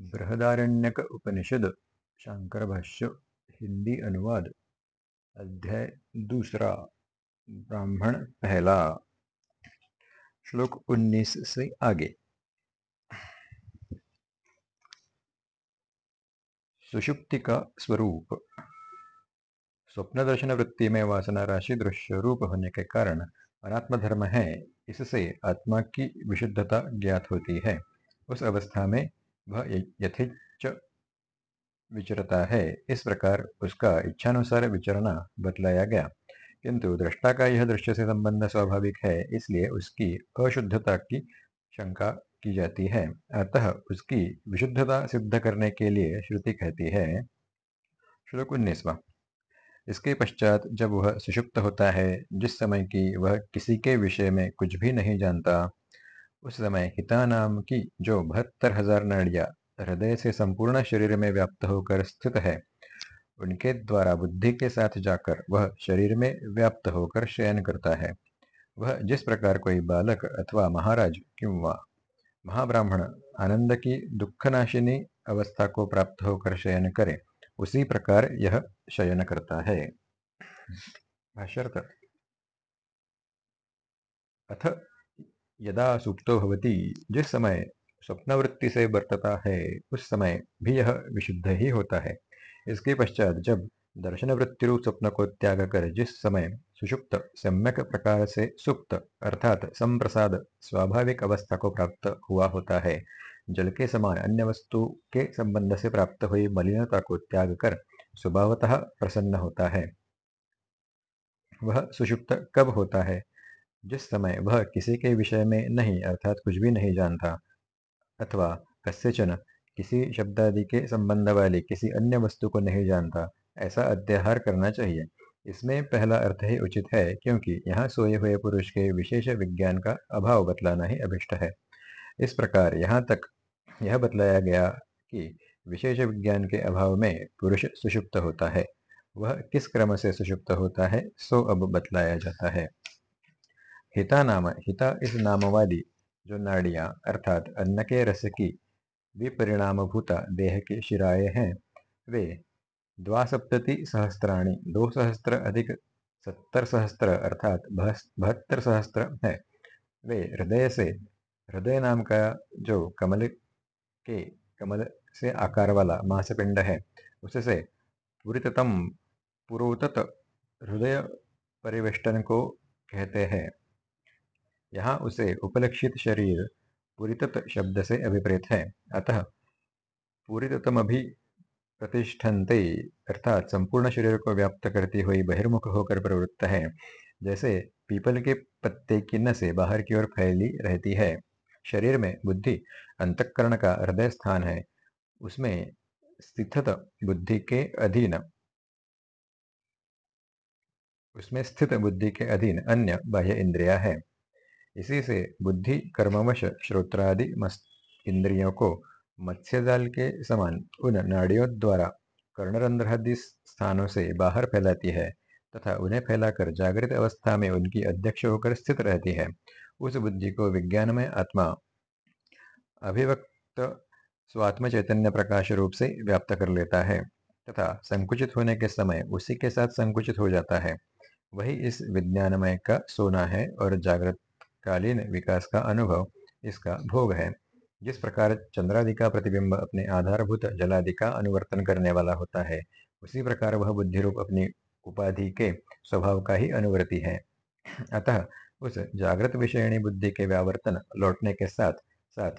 बृहदारण्यक उपनिषद शंकर भाष्य हिंदी अनुवाद, अध्याय दूसरा, ब्राह्मण पहला। श्लोक 19 से आगे। सुषुप्ति का स्वरूप। स्वप्न दर्शन वृत्ति में वासना राशि दृश्य रूप होने के कारण अनात्म धर्म है, इससे आत्मा की विशुद्धता ज्ञात होती है। उस अवस्था में वह यथेच विचरता है। इस प्रकार उसका इच्छानुसार विचरना बतलाया गया। किंतु दृष्टा का यह दृश्य से संबंध स्वाभाविक है, इसलिए उसकी अशुद्धता की शंका की जाती है। अतः उसकी विशुद्धता सिद्ध करने के लिए श्रुति कहती है, श्लोक उन्नीसवा। इसके पश्चात जब वह सुषुप्त होता है, जिस समय की वह किसी के विषय में कुछ भी नहीं जानता उस समय हिता नाम की जो बहत्तर हज़ार नाड़िया हृदय से संपूर्ण शरीर में व्याप्त होकर स्थित है, उनके द्वारा बुद्धि के साथ जाकर वह शरीर में व्याप्त होकर शयन करता है। वह जिस प्रकार कोई बालक अथवा महाराज किंवा महाब्राह्मण आनंद की दुखनाशिनी अवस्था को प्राप्त होकर शयन करे, उसी प्रकार यह शयन करता है। अथ यदा सुप्तो भवती, जिस समय स्वप्नवृत्ति से बरतता है, उस समय भी यह विशुद्ध ही होता है। इसके पश्चात जब दर्शन वृत्ति रूप स्वप्न को त्याग कर जिस समय सुषुप्त, सम्यक प्रकार से सुप्त, अर्थात संप्रसाद, स्वाभाविक अवस्था को प्राप्त हुआ होता है, जल के समान अन्य वस्तु के संबंध से प्राप्त हुई मलिनता को त्याग कर स्वभावतः प्रसन्न होता है। वह सुषुप्त कब होता है? जिस समय वह किसी के विषय में नहीं, अर्थात कुछ भी नहीं जानता, अथवा कस्यचन, किसी शब्दादि के संबंध वाली किसी अन्य वस्तु को नहीं जानता, ऐसा अध्याहार करना चाहिए। इसमें पहला अर्थ ही उचित है, क्योंकि यहाँ सोए हुए पुरुष के विशेष विज्ञान का अभाव बतलाना ही अभिष्ट है। इस प्रकार यहाँ तक यह बतलाया गया कि विशेष विज्ञान के अभाव में पुरुष सुषुप्त होता है। वह किस क्रम से सुषुप्त होता है, सो अब बतलाया जाता है। हिता नाम, हिता इस नाम वाली जो नाड़ियाँ, अर्थात अन्न के रस की विपरिणाम भूता देह के शिराए हैं। वे द्वासप्तति सहस्त्राणी, दो सहस्त्र अधिक सत्तर सहस्त्र, अर्थात बहत्तर सहस्त्र है। वे हृदय से, हृदय नाम का जो कमल के, कमल से आकार वाला मांसपिंड है, उससे पूरिततम, पुरोतत हृदय परिवेष्टन को कहते हैं। यहाँ उसे उपलक्षित शरीर पूरितत शब्द से अभिप्रेत है। अतः पूरिततमभि प्रतिष्ठन्ते, अर्थात संपूर्ण शरीर को व्याप्त करती हुई बहिर्मुख होकर प्रवृत्त है, जैसे पीपल के पत्ते की नसें बाहर की ओर फैली रहती है। शरीर में बुद्धि अंतकरण का हृदय स्थान है। उसमें स्थित बुद्धि के अधीन, उसमें स्थित बुद्धि के अधीन अन्य बाह्य इंद्रिया है। इसी से बुद्धि कर्मवश श्रोत्रादि मस्त इंद्रियों को मत्स्य जाल के समान उन नाड़ियों द्वारा कर्णरंध्रादि स्थानों से बाहर फैलाती है तथा उन्हें फैलाकर जागृत अवस्था में उनकी अध्यक्ष होकर स्थित रहती है। उस बुद्धि को विज्ञान में आत्मा अभिव्यक्त स्वात्म चैतन्य प्रकाश रूप से व्याप्त कर लेता है तथा संकुचित होने के समय उसी के साथ संकुचित हो जाता है। वही इस विज्ञानमय का सोना है और जागृत कालीन विकास का अनुभव, इसका भोग है। जिस प्रकार चंद्रादि का प्रतिबिंब अपने आधारभूत जलादि का अनुवर्तन करने वाला होता है, उसी प्रकार वह बुद्धि रूप अपनी उपाधि के स्वभाव का ही अनुवर्ती है। अतः उस जागृत विषयणी बुद्धि के व्यावर्तन लौटने के साथ साथ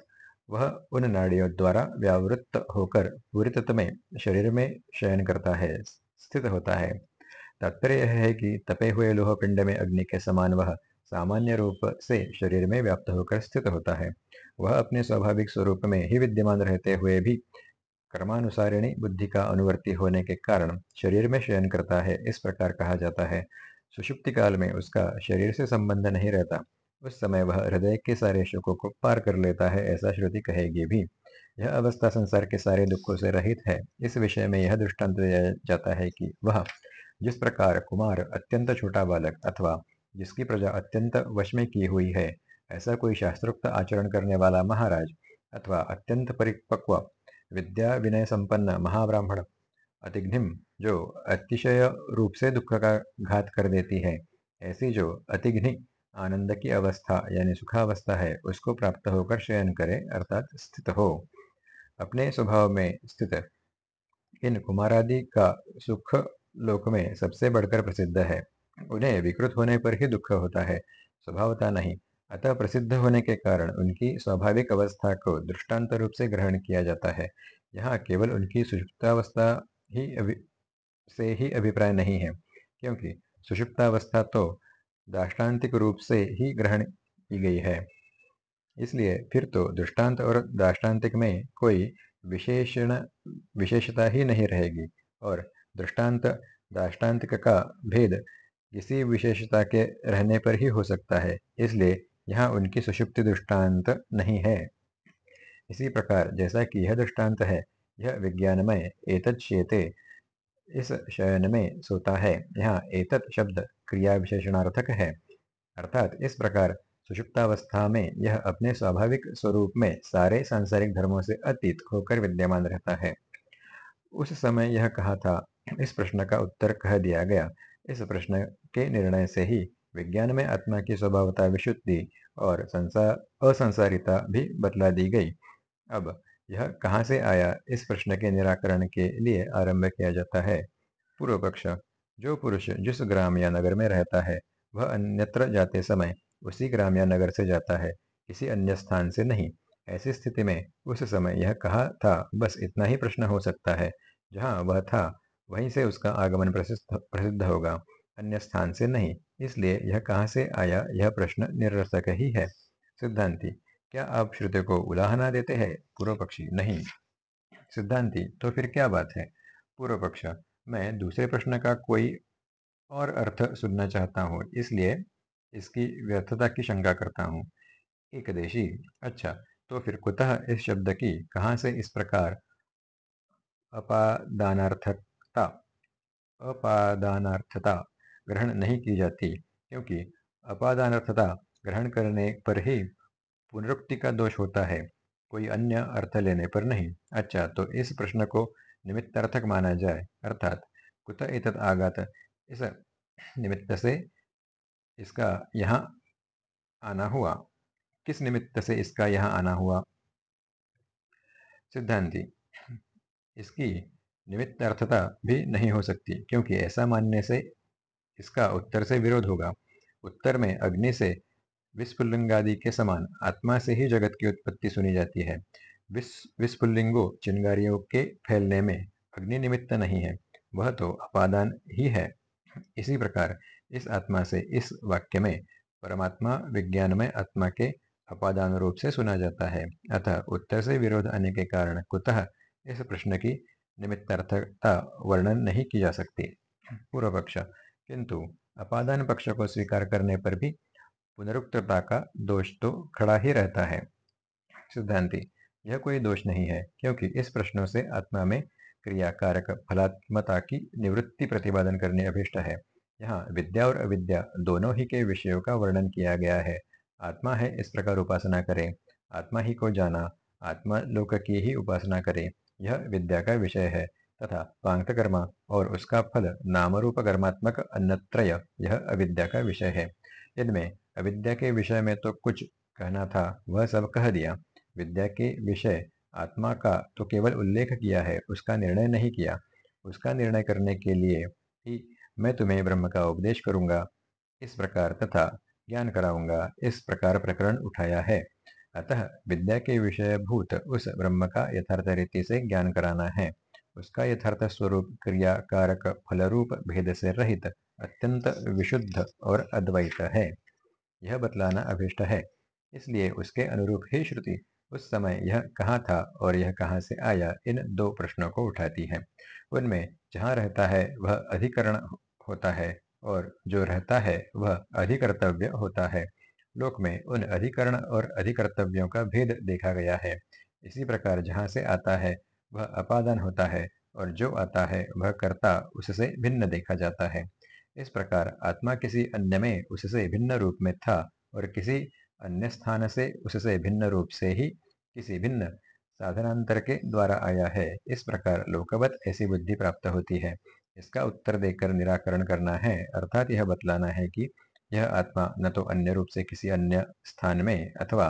वह उन नाड़ियों द्वारा व्यावृत्त होकर पूरी में शरीर में शयन करता है, स्थित होता है। तात्पर्य यह है कि तपे हुए लोह पिंड में अग्नि के समान वह सामान्य रूप से शरीर में व्याप्त होकर स्थित होता है। वह अपने स्वाभाविक स्वरूप में ही विद्यमान रहते हुए भी कर्मानुसारिणी बुद्धि का अनुवर्ती होने के कारण शरीर में शयन करता है, इस प्रकार कहा जाता है। सुषुप्ति काल में उसका शरीर से संबंध नहीं रहता। उस समय वह हृदय के सारे शोकों को पार कर लेता है, ऐसा श्रुति कहेगी भी। यह अवस्था संसार के सारे दुखों से रहित है। इस विषय में यह दृष्टांत दिया जाता है कि वह जिस प्रकार कुमार, अत्यंत छोटा बालक अथवा जिसकी प्रजा अत्यंत वश में की हुई है। ऐसा कोई शास्त्रोक्त आचरण करने वाला महाराज अथवा अत्यंत परिपक्व विद्या विनय संपन्न महाब्राह्मण अतिघ्निम जो अतिशय रूप से दुख का घात कर देती है, ऐसी जो अतिघ्नि आनंद की अवस्था यानी सुखावस्था है, उसको प्राप्त होकर शयन करे, अर्थात स्थित हो। अपने स्वभाव में स्थित इन कुमारादि का सुख लोक में सबसे बढ़कर प्रसिद्ध है। उन्हें विकृत होने पर ही दुख होता है, स्वभावता नहीं। अतः प्रसिद्ध होने के कारण उनकी स्वाभाविक अवस्था को दृष्टांत रूप से ग्रहण किया जाता है। यहाँ केवल उनकी सुषुप्तावस्था ही से ही अभिप्राय नहीं है, क्योंकि सुषुप्तावस्था तो दाष्टान्तिक रूप से ही ग्रहण की गई है। इसलिए फिर तो दृष्टांत और दाष्टान्तिक में कोई विशेषण, विशेषता ही नहीं रहेगी, और दृष्टांत, दाष्टान्तिक का भेद किसी विशेषता के रहने पर ही हो सकता है, इसलिए यहाँ उनकी सुषुप्ति दृष्टांत नहीं है। इसी प्रकार जैसा कि यह दृष्टांत है, यह विज्ञानमय एतत् शेते इस शयन में सोता है। यहाँ एतत् शब्द क्रिया विशेषणार्थक है, अर्थात इस प्रकार सुषुप्तावस्था में यह अपने स्वाभाविक स्वरूप में सारे सांसारिक धर्मों से अतीत होकर विद्यमान रहता है। उस समय यह कहा था, इस प्रश्न का उत्तर कह दिया गया। इस प्रश्न के निर्णय से ही विज्ञान में आत्मा की स्वभावता विशुद्धि और संसार असंसारिता भी बतला दी गई। अब यह कहाँ से आया, इस प्रश्न के निराकरण के लिए आरंभ किया जाता है। पूर्व पक्ष, जो पुरुष जिस ग्राम या नगर में रहता है, वह अन्यत्र जाते समय उसी ग्राम या नगर से जाता है, किसी अन्य स्थान से नहीं। ऐसी स्थिति में उस समय यह कहा था, बस इतना ही प्रश्न हो सकता है। जहाँ वह था, वहीं से उसका आगमन प्रसिद्ध प्रसिद्ध होगा। अन्य स्थान से नहीं। इसलिए यह कहाँ से आया, यह प्रश्न निरर्थक ही है। सिद्धांति, क्या आप श्रुति को उलाहना देते हैं? पूर्व पक्षी, नहीं। सिद्धांति तो फिर क्या बात है? पूर्व पक्ष, मैं दूसरे प्रश्न का कोई और अर्थ सुनना चाहता हूँ, इसलिए इसकी व्यर्थता की शंका करता हूँ। एकदेशी अच्छा तो फिर कुतः इस शब्द की कहाँ से इस प्रकार अपादानार्थकता? अपादानार्थता। ग्रहण नहीं की जाती, क्योंकि अपादानार्थता ग्रहण करने पर ही पुनरुक्ति का दोष होता है, कोई अन्य अर्थ लेने पर नहीं। अच्छा तो इस प्रश्न को निमित्तार्थक माना जाए, अर्थात कुत एतत् आगात? इस निमित्त से इसका यहाँ आना हुआ। किस निमित्त से इसका यहाँ आना हुआ? सिद्धांति, इसकी निमित्त अर्थता भी नहीं हो सकती, क्योंकि ऐसा मानने से इसका उत्तर से विरोध होगा। उत्तर में अग्नि से विस्फुल्लिंगादि के समान आत्मा से ही जगत की उत्पत्ति सुनी जाती है। विस, विस्फुल्लिंगो चिंगारियों के फैलने में अग्नि निमित्त नहीं है, वह तो अपादान ही है। इसी प्रकार इस आत्मा से इस वाक्य में परमात्मा विज्ञान में आत्मा के अपादान रूप से सुना जाता है। अतः उत्तर से विरोध आने के कारण कुतः इस प्रश्न की निमित्तार्थकता वर्णन नहीं की जा सकती। पूर्व पक्ष किंतु अपादान पक्ष को स्वीकार करने पर भी पुनरुक्तता का दोष तो खड़ा ही रहता है। सिद्धांति, यह कोई दोष नहीं है, क्योंकि इस प्रश्नों से आत्मा में क्रियाकारक फलात्मता की निवृत्ति प्रतिपादन करने अभिष्ट है। यहाँ विद्या और अविद्या दोनों ही के विषयों का वर्णन किया गया है। आत्मा है इस प्रकार उपासना करें, आत्मा ही को जाना, आत्मा लोक की ही उपासना करें, यह विद्या का विषय है। तथा पांक्त कर्मा और उसका फल नाम रूप कर्मात्मक अन्नत्रय, यह अविद्या का विषय है। इनमें अविद्या के विषय में तो कुछ कहना था, वह सब कह दिया। विद्या के विषय, आत्मा का तो केवल उल्लेख किया है, उसका निर्णय नहीं किया। उसका निर्णय करने के लिए ही मैं तुम्हें ब्रह्म का उपदेश करूँगा। इस प्रकार तथा ज्ञान कराऊँगा, इस प्रकार प्रकरण उठाया है। अतः विद्या के विषय भूत उस ब्रह्म का यथार्थ रीति से ज्ञान कराना है। उसका यथार्थ स्वरूप क्रिया कारक फलरूप भेद से रहित अत्यंत विशुद्ध और अद्वैत है। यह बतलाना अभिष्ट है। इसलिए उसके अनुरूप ही श्रुति उस समय यह कहाँ था और यह कहाँ से आया, इन दो प्रश्नों को उठाती है। उनमें जहाँ रहता है वह अधिकरण होता है और जो रहता है वह अधिकर्तव्य होता है। लोक में उन अधिकरण और अधिकर्तव्यों का भेद देखा गया है। इसी प्रकार जहाँ से आता है वह अपादान होता है और जो आता है वह कर्ता उससे भिन्न देखा जाता है। इस प्रकार आत्मा किसी अन्य में उससे भिन्न रूप में था और किसी अन्य स्थान से उससे भिन्न रूप से ही किसी भिन्न साधनांतर के द्वारा आया है। इस प्रकार लोकवत ऐसी बुद्धि प्राप्त होती है। इसका उत्तर देकर निराकरण करना है, अर्थात यह बतलाना है कि यह आत्मा न तो अन्य रूप से किसी अन्य स्थान में अथवा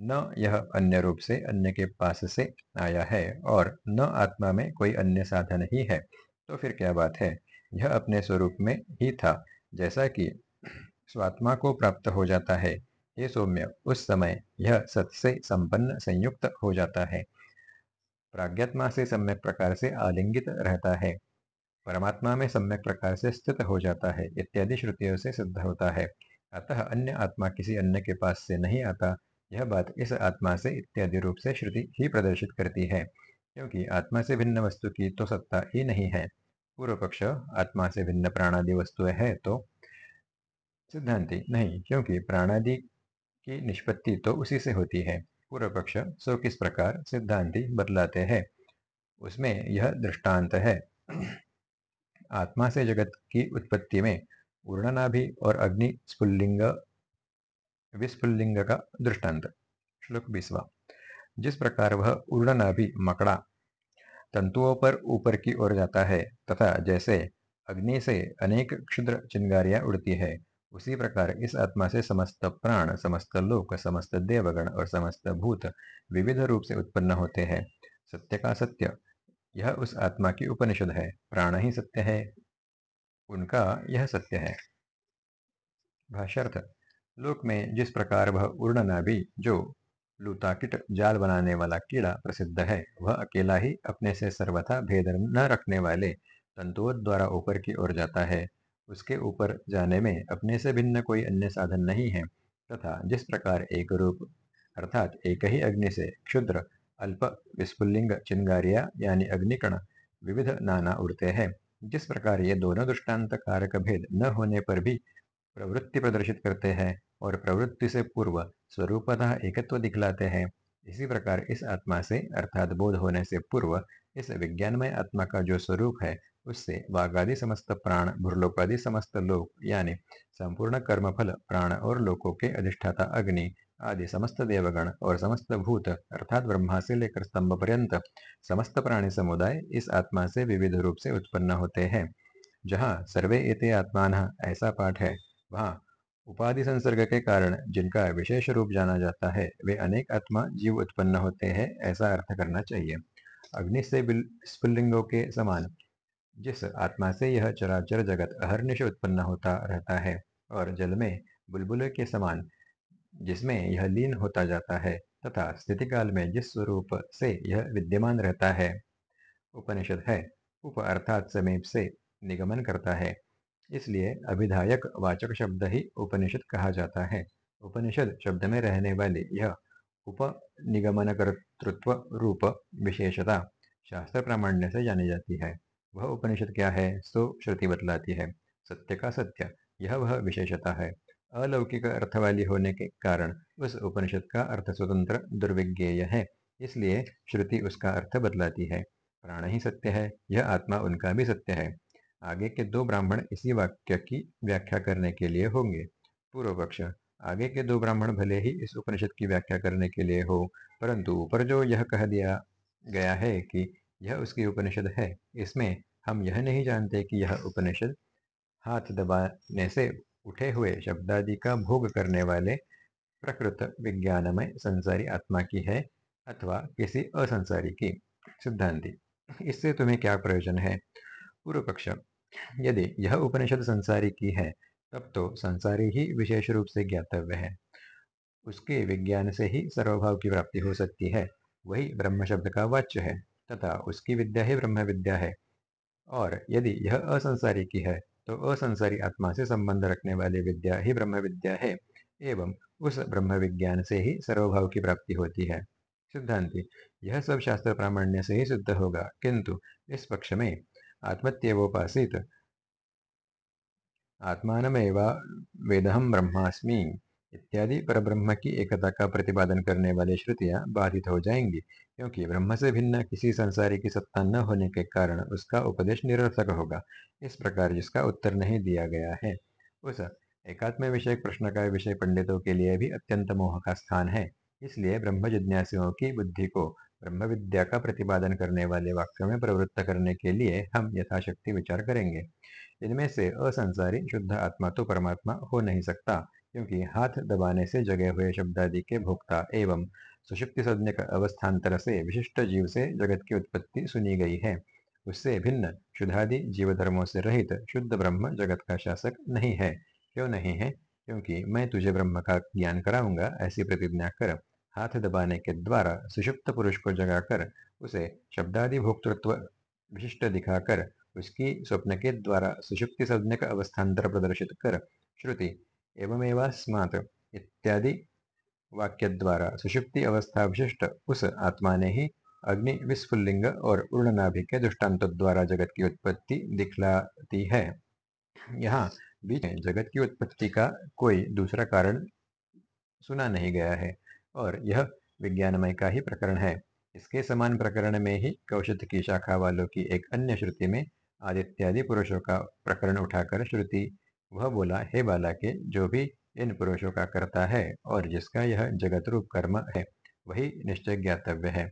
न यह अन्य रूप से अन्य के पास से आया है और न आत्मा में कोई अन्य साधन ही है। तो फिर क्या बात है? यह अपने स्वरूप में ही था, जैसा कि स्वात्मा को प्राप्त हो जाता है। ये सौम्य, उस समय यह सत से संपन्न संयुक्त हो जाता है। प्राज्ञात्मा से सम्यक प्रकार से आलिंगित रहता है। परमात्मा में सम्यक प्रकार से स्थित हो जाता है, इत्यादि श्रुतियों से सिद्ध होता है। अतः अन्य आत्मा किसी अन्य के पास से नहीं आता यह बात इस आत्मा से इत्यादि रूप से श्रुति ही प्रदर्शित करती है। क्योंकि आत्मा से भिन्न वस्तु की तो सत्ता ही नहीं है। पूर्व पक्ष आत्मा से भिन्न प्राणादि वस्तुएँ है तो सिद्धांति नहीं, क्योंकि प्राणादि की निष्पत्ति तो उसी से होती है। पूर्व पक्ष सो किस प्रकार सिद्धांति बदलाते हैं, उसमें यह दृष्टांत है। आत्मा से जगत की उत्पत्ति में उर्णनाभि और अग्नि स्फुल्लिंग विस्फुल्लिंग का दृष्टांत श्लोक बीसवा। जिस प्रकार वह उर्णनाभि मकड़ा, तंतुओं पर ऊपर की ओर जाता है, तथा जैसे अग्नि से अनेक क्षुद्र चिंगारियाँ उड़ती है, उसी प्रकार इस आत्मा से समस्त प्राण, समस्त लोक, समस्त देवगण और समस्त भूत विविध रूप से उत्पन्न होते हैं। सत्य का सत्य, यह उस आत्मा की उपनिषद है, प्राण ही सत्य है। उनका यह सत्य है। भाष्यर्थ। लोक में जिस प्रकार वह उर्णनाभि जो लूताकिट जाल बनाने वाला कीड़ा प्रसिद्ध है, वह अकेला ही अपने से सर्वथा भेद न रखने वाले तंतुओं द्वारा ऊपर की ओर जाता है। उसके ऊपर जाने में अपने से भिन्न कोई अन्य साधन नहीं है, तथा जिस प्रकार एक रूप, अर्थात एक ही अग्नि से क्षुद्र, अल्प, विस्फुल्लिंग, चिंगारिया, यानी अग्निकण, विविध नाना उड़ते हैं, जिस प्रकार ये दोनों दृष्टांत कारक भेद न होने पर भी प्रवृत्ति प्रदर्शित करते हैं और प्रवृत्ति से पूर्व स्वरूपतः एकत्व दिखलाते हैं। इसी प्रकार इस आत्मा से, अर्थात बोध होने से पूर्व, इस विज्ञानमय आत्मा का जो स्वरूप है, उससे वागादि समस्त प्राण भूर्लोकादि समस्त लोक, यानी संपूर्ण कर्मफल, प्राण और लोकों के अधिष्ठाता अग्नि, आदि समस्त देवगण और समस्त भूत, अर्थात ब्रह्मा से लेकर स्तंभ पर्यंत, समस्त प्राणी समुदाय इस आत्मा से विविध रूप से उत्पन्न होते हैं। जहाँ सर्वे एते आत्मान ऐसा पाठ है, वहाँ उपाधि संसर्ग के कारण जिनका विशेष रूप जाना जाता है, वे अनेक आत्मा जीव उत्पन्न होते हैं, ऐसा अर्थ करना चाहिए। अग्नि से स्फुल्लिंगों के समान, जिस आत्मा से यह चराचर जगत अहर्निश उत्पन्न होता रहता है और जल में बुलबुल के समान, जिसमें यह लीन होता जाता है तथा स्थिति काल में जिस स्वरूप से यह विद्यमान रहता है, उपनिषद है, उप अर्थात समीप से निगमन करता है। इसलिए अभिधायक वाचक शब्द ही उपनिषद कहा जाता है। उपनिषद शब्द में रहने वाली यह उपनिगमन कर्तृत्व रूप विशेषता शास्त्र प्रामाण्य से जानी जाती है। वह उपनिषद क्या है? सो श्रुति बतलाती है। सत्य का सत्य, यह वह विशेषता है। अलौकिक अर्थ वाली होने के कारण उस उपनिषद का अर्थ स्वतंत्र, दुर्विज्ञेय है। इसलिए श्रुति उसका अर्थ बदलाती है। प्राण ही सत्य है, यह आत्मा उनका भी सत्य है। आगे के दो ब्राह्मण इसी वाक्य की व्याख्या करने के लिए होंगे। पूर्व पक्ष, आगे के दो ब्राह्मण भले ही इस उपनिषद की व्याख्या करने के लिए हो, परंतु ऊपर जो यह कह दिया गया है कि यह उसकी उपनिषद है, इसमें हम यह नहीं जानते कि यह उपनिषद हाथ दबाने से उठे हुए शब्दादि का भोग करने वाले प्रकृत विज्ञानमय संसारी आत्मा की है अथवा किसी असंसारी की। सिद्धांति, इससे तुम्हें क्या प्रयोजन है? पूर्व पक्ष यदि यह उपनिषद संसारी की है, तब तो संसारी ही विशेष रूप से ज्ञातव्य है। उसके विज्ञान से ही सर्वभाव की प्राप्ति हो सकती है, वही ब्रह्म शब्द का वाच्य है, तथा उसकी विद्या ही ब्रह्म विद्या है। और यदि यह असंसारी की है तो असंसारी आत्मा से संबंध रखने वाली विद्या ही ब्रह्म विद्या है, एवं उस ब्रह्म विज्ञान से ही सर्वभाव की प्राप्ति होती है। सिद्धांति, यह सब शास्त्र प्रामाण्य से ही सिद्ध होगा, किंतु इस पक्ष में आत्मत्यवोपासित आत्मानमेवा वेदहम ब्रह्मास्मि इत्यादि परब्रह्म की एकता का प्रतिपादन करने वाली श्रुतियाँ बाधित हो जाएँगी। क्योंकि ब्रह्म से भिन्न किसी संसारी की सत्ता न होने के कारण उसका उपदेश निरर्थक होगा। इस प्रकार जिसका उत्तर नहीं दिया गया है। उस एकात्म विषय प्रश्न का विषय पंडितों के लिए भी अत्यंत मोह का स्थान है। इसलिए ब्रह्म जिज्ञासियों की बुद्धि को ब्रह्म विद्या का प्रतिपादन करने वाले वाक्यों में प्रवृत्त करने के लिए हम यथाशक्ति विचार करेंगे। इनमें से असंसारी शुद्ध आत्मा तो परमात्मा हो नहीं सकता, क्योंकि हाथ दबाने से जगे हुए शब्दादि के भोक्ता एवं सुषुप्ति संज्ञक अवस्थान्तर से विशिष्ट जीव से जगत की उत्पत्ति सुनी गई है। उससे भिन्न शुद्धादि जीव धर्मों से रहित शुद्ध ब्रह्म जगत का शासक नहीं है। क्यों नहीं है? क्योंकि मैं तुझे ब्रह्म का ज्ञान कराऊँगा, ऐसी प्रतिज्ञा कर। हाथ दबाने के द्वारा सुषुप्त पुरुष को जगाकर उसे शब्दादि भोक्तृत्व विशिष्ट दिखाकर उसकी स्वप्न के द्वारा सुषुप्ति संज्ञक अवस्थान्तर प्रदर्शित कर श्रुति एवमेवास्मात् इत्यादि वाक्य द्वारा सुषुप्ति अवस्था विशिष्ट उस आत्मा ने ही अग्नि, विस्फुल्लिंग और उर्णनाभि के दृष्टांत द्वारा जगत की उत्पत्ति दिखलाती है। यहाँ बीच जगत की उत्पत्ति का कोई दूसरा कारण सुना नहीं गया है। और यह विज्ञानमय का ही प्रकरण है। इसके समान प्रकरण में ही कौशित की शाखा वालों की एक अन्य श्रुति में आदित्यादि पुरुषों का प्रकरण उठाकर श्रुति, वह बोला, हे बाला के जो भी इन पुरुषों का करता है और जिसका यह जगत रूप कर्म है, वही निश्चय ज्ञातव्य है।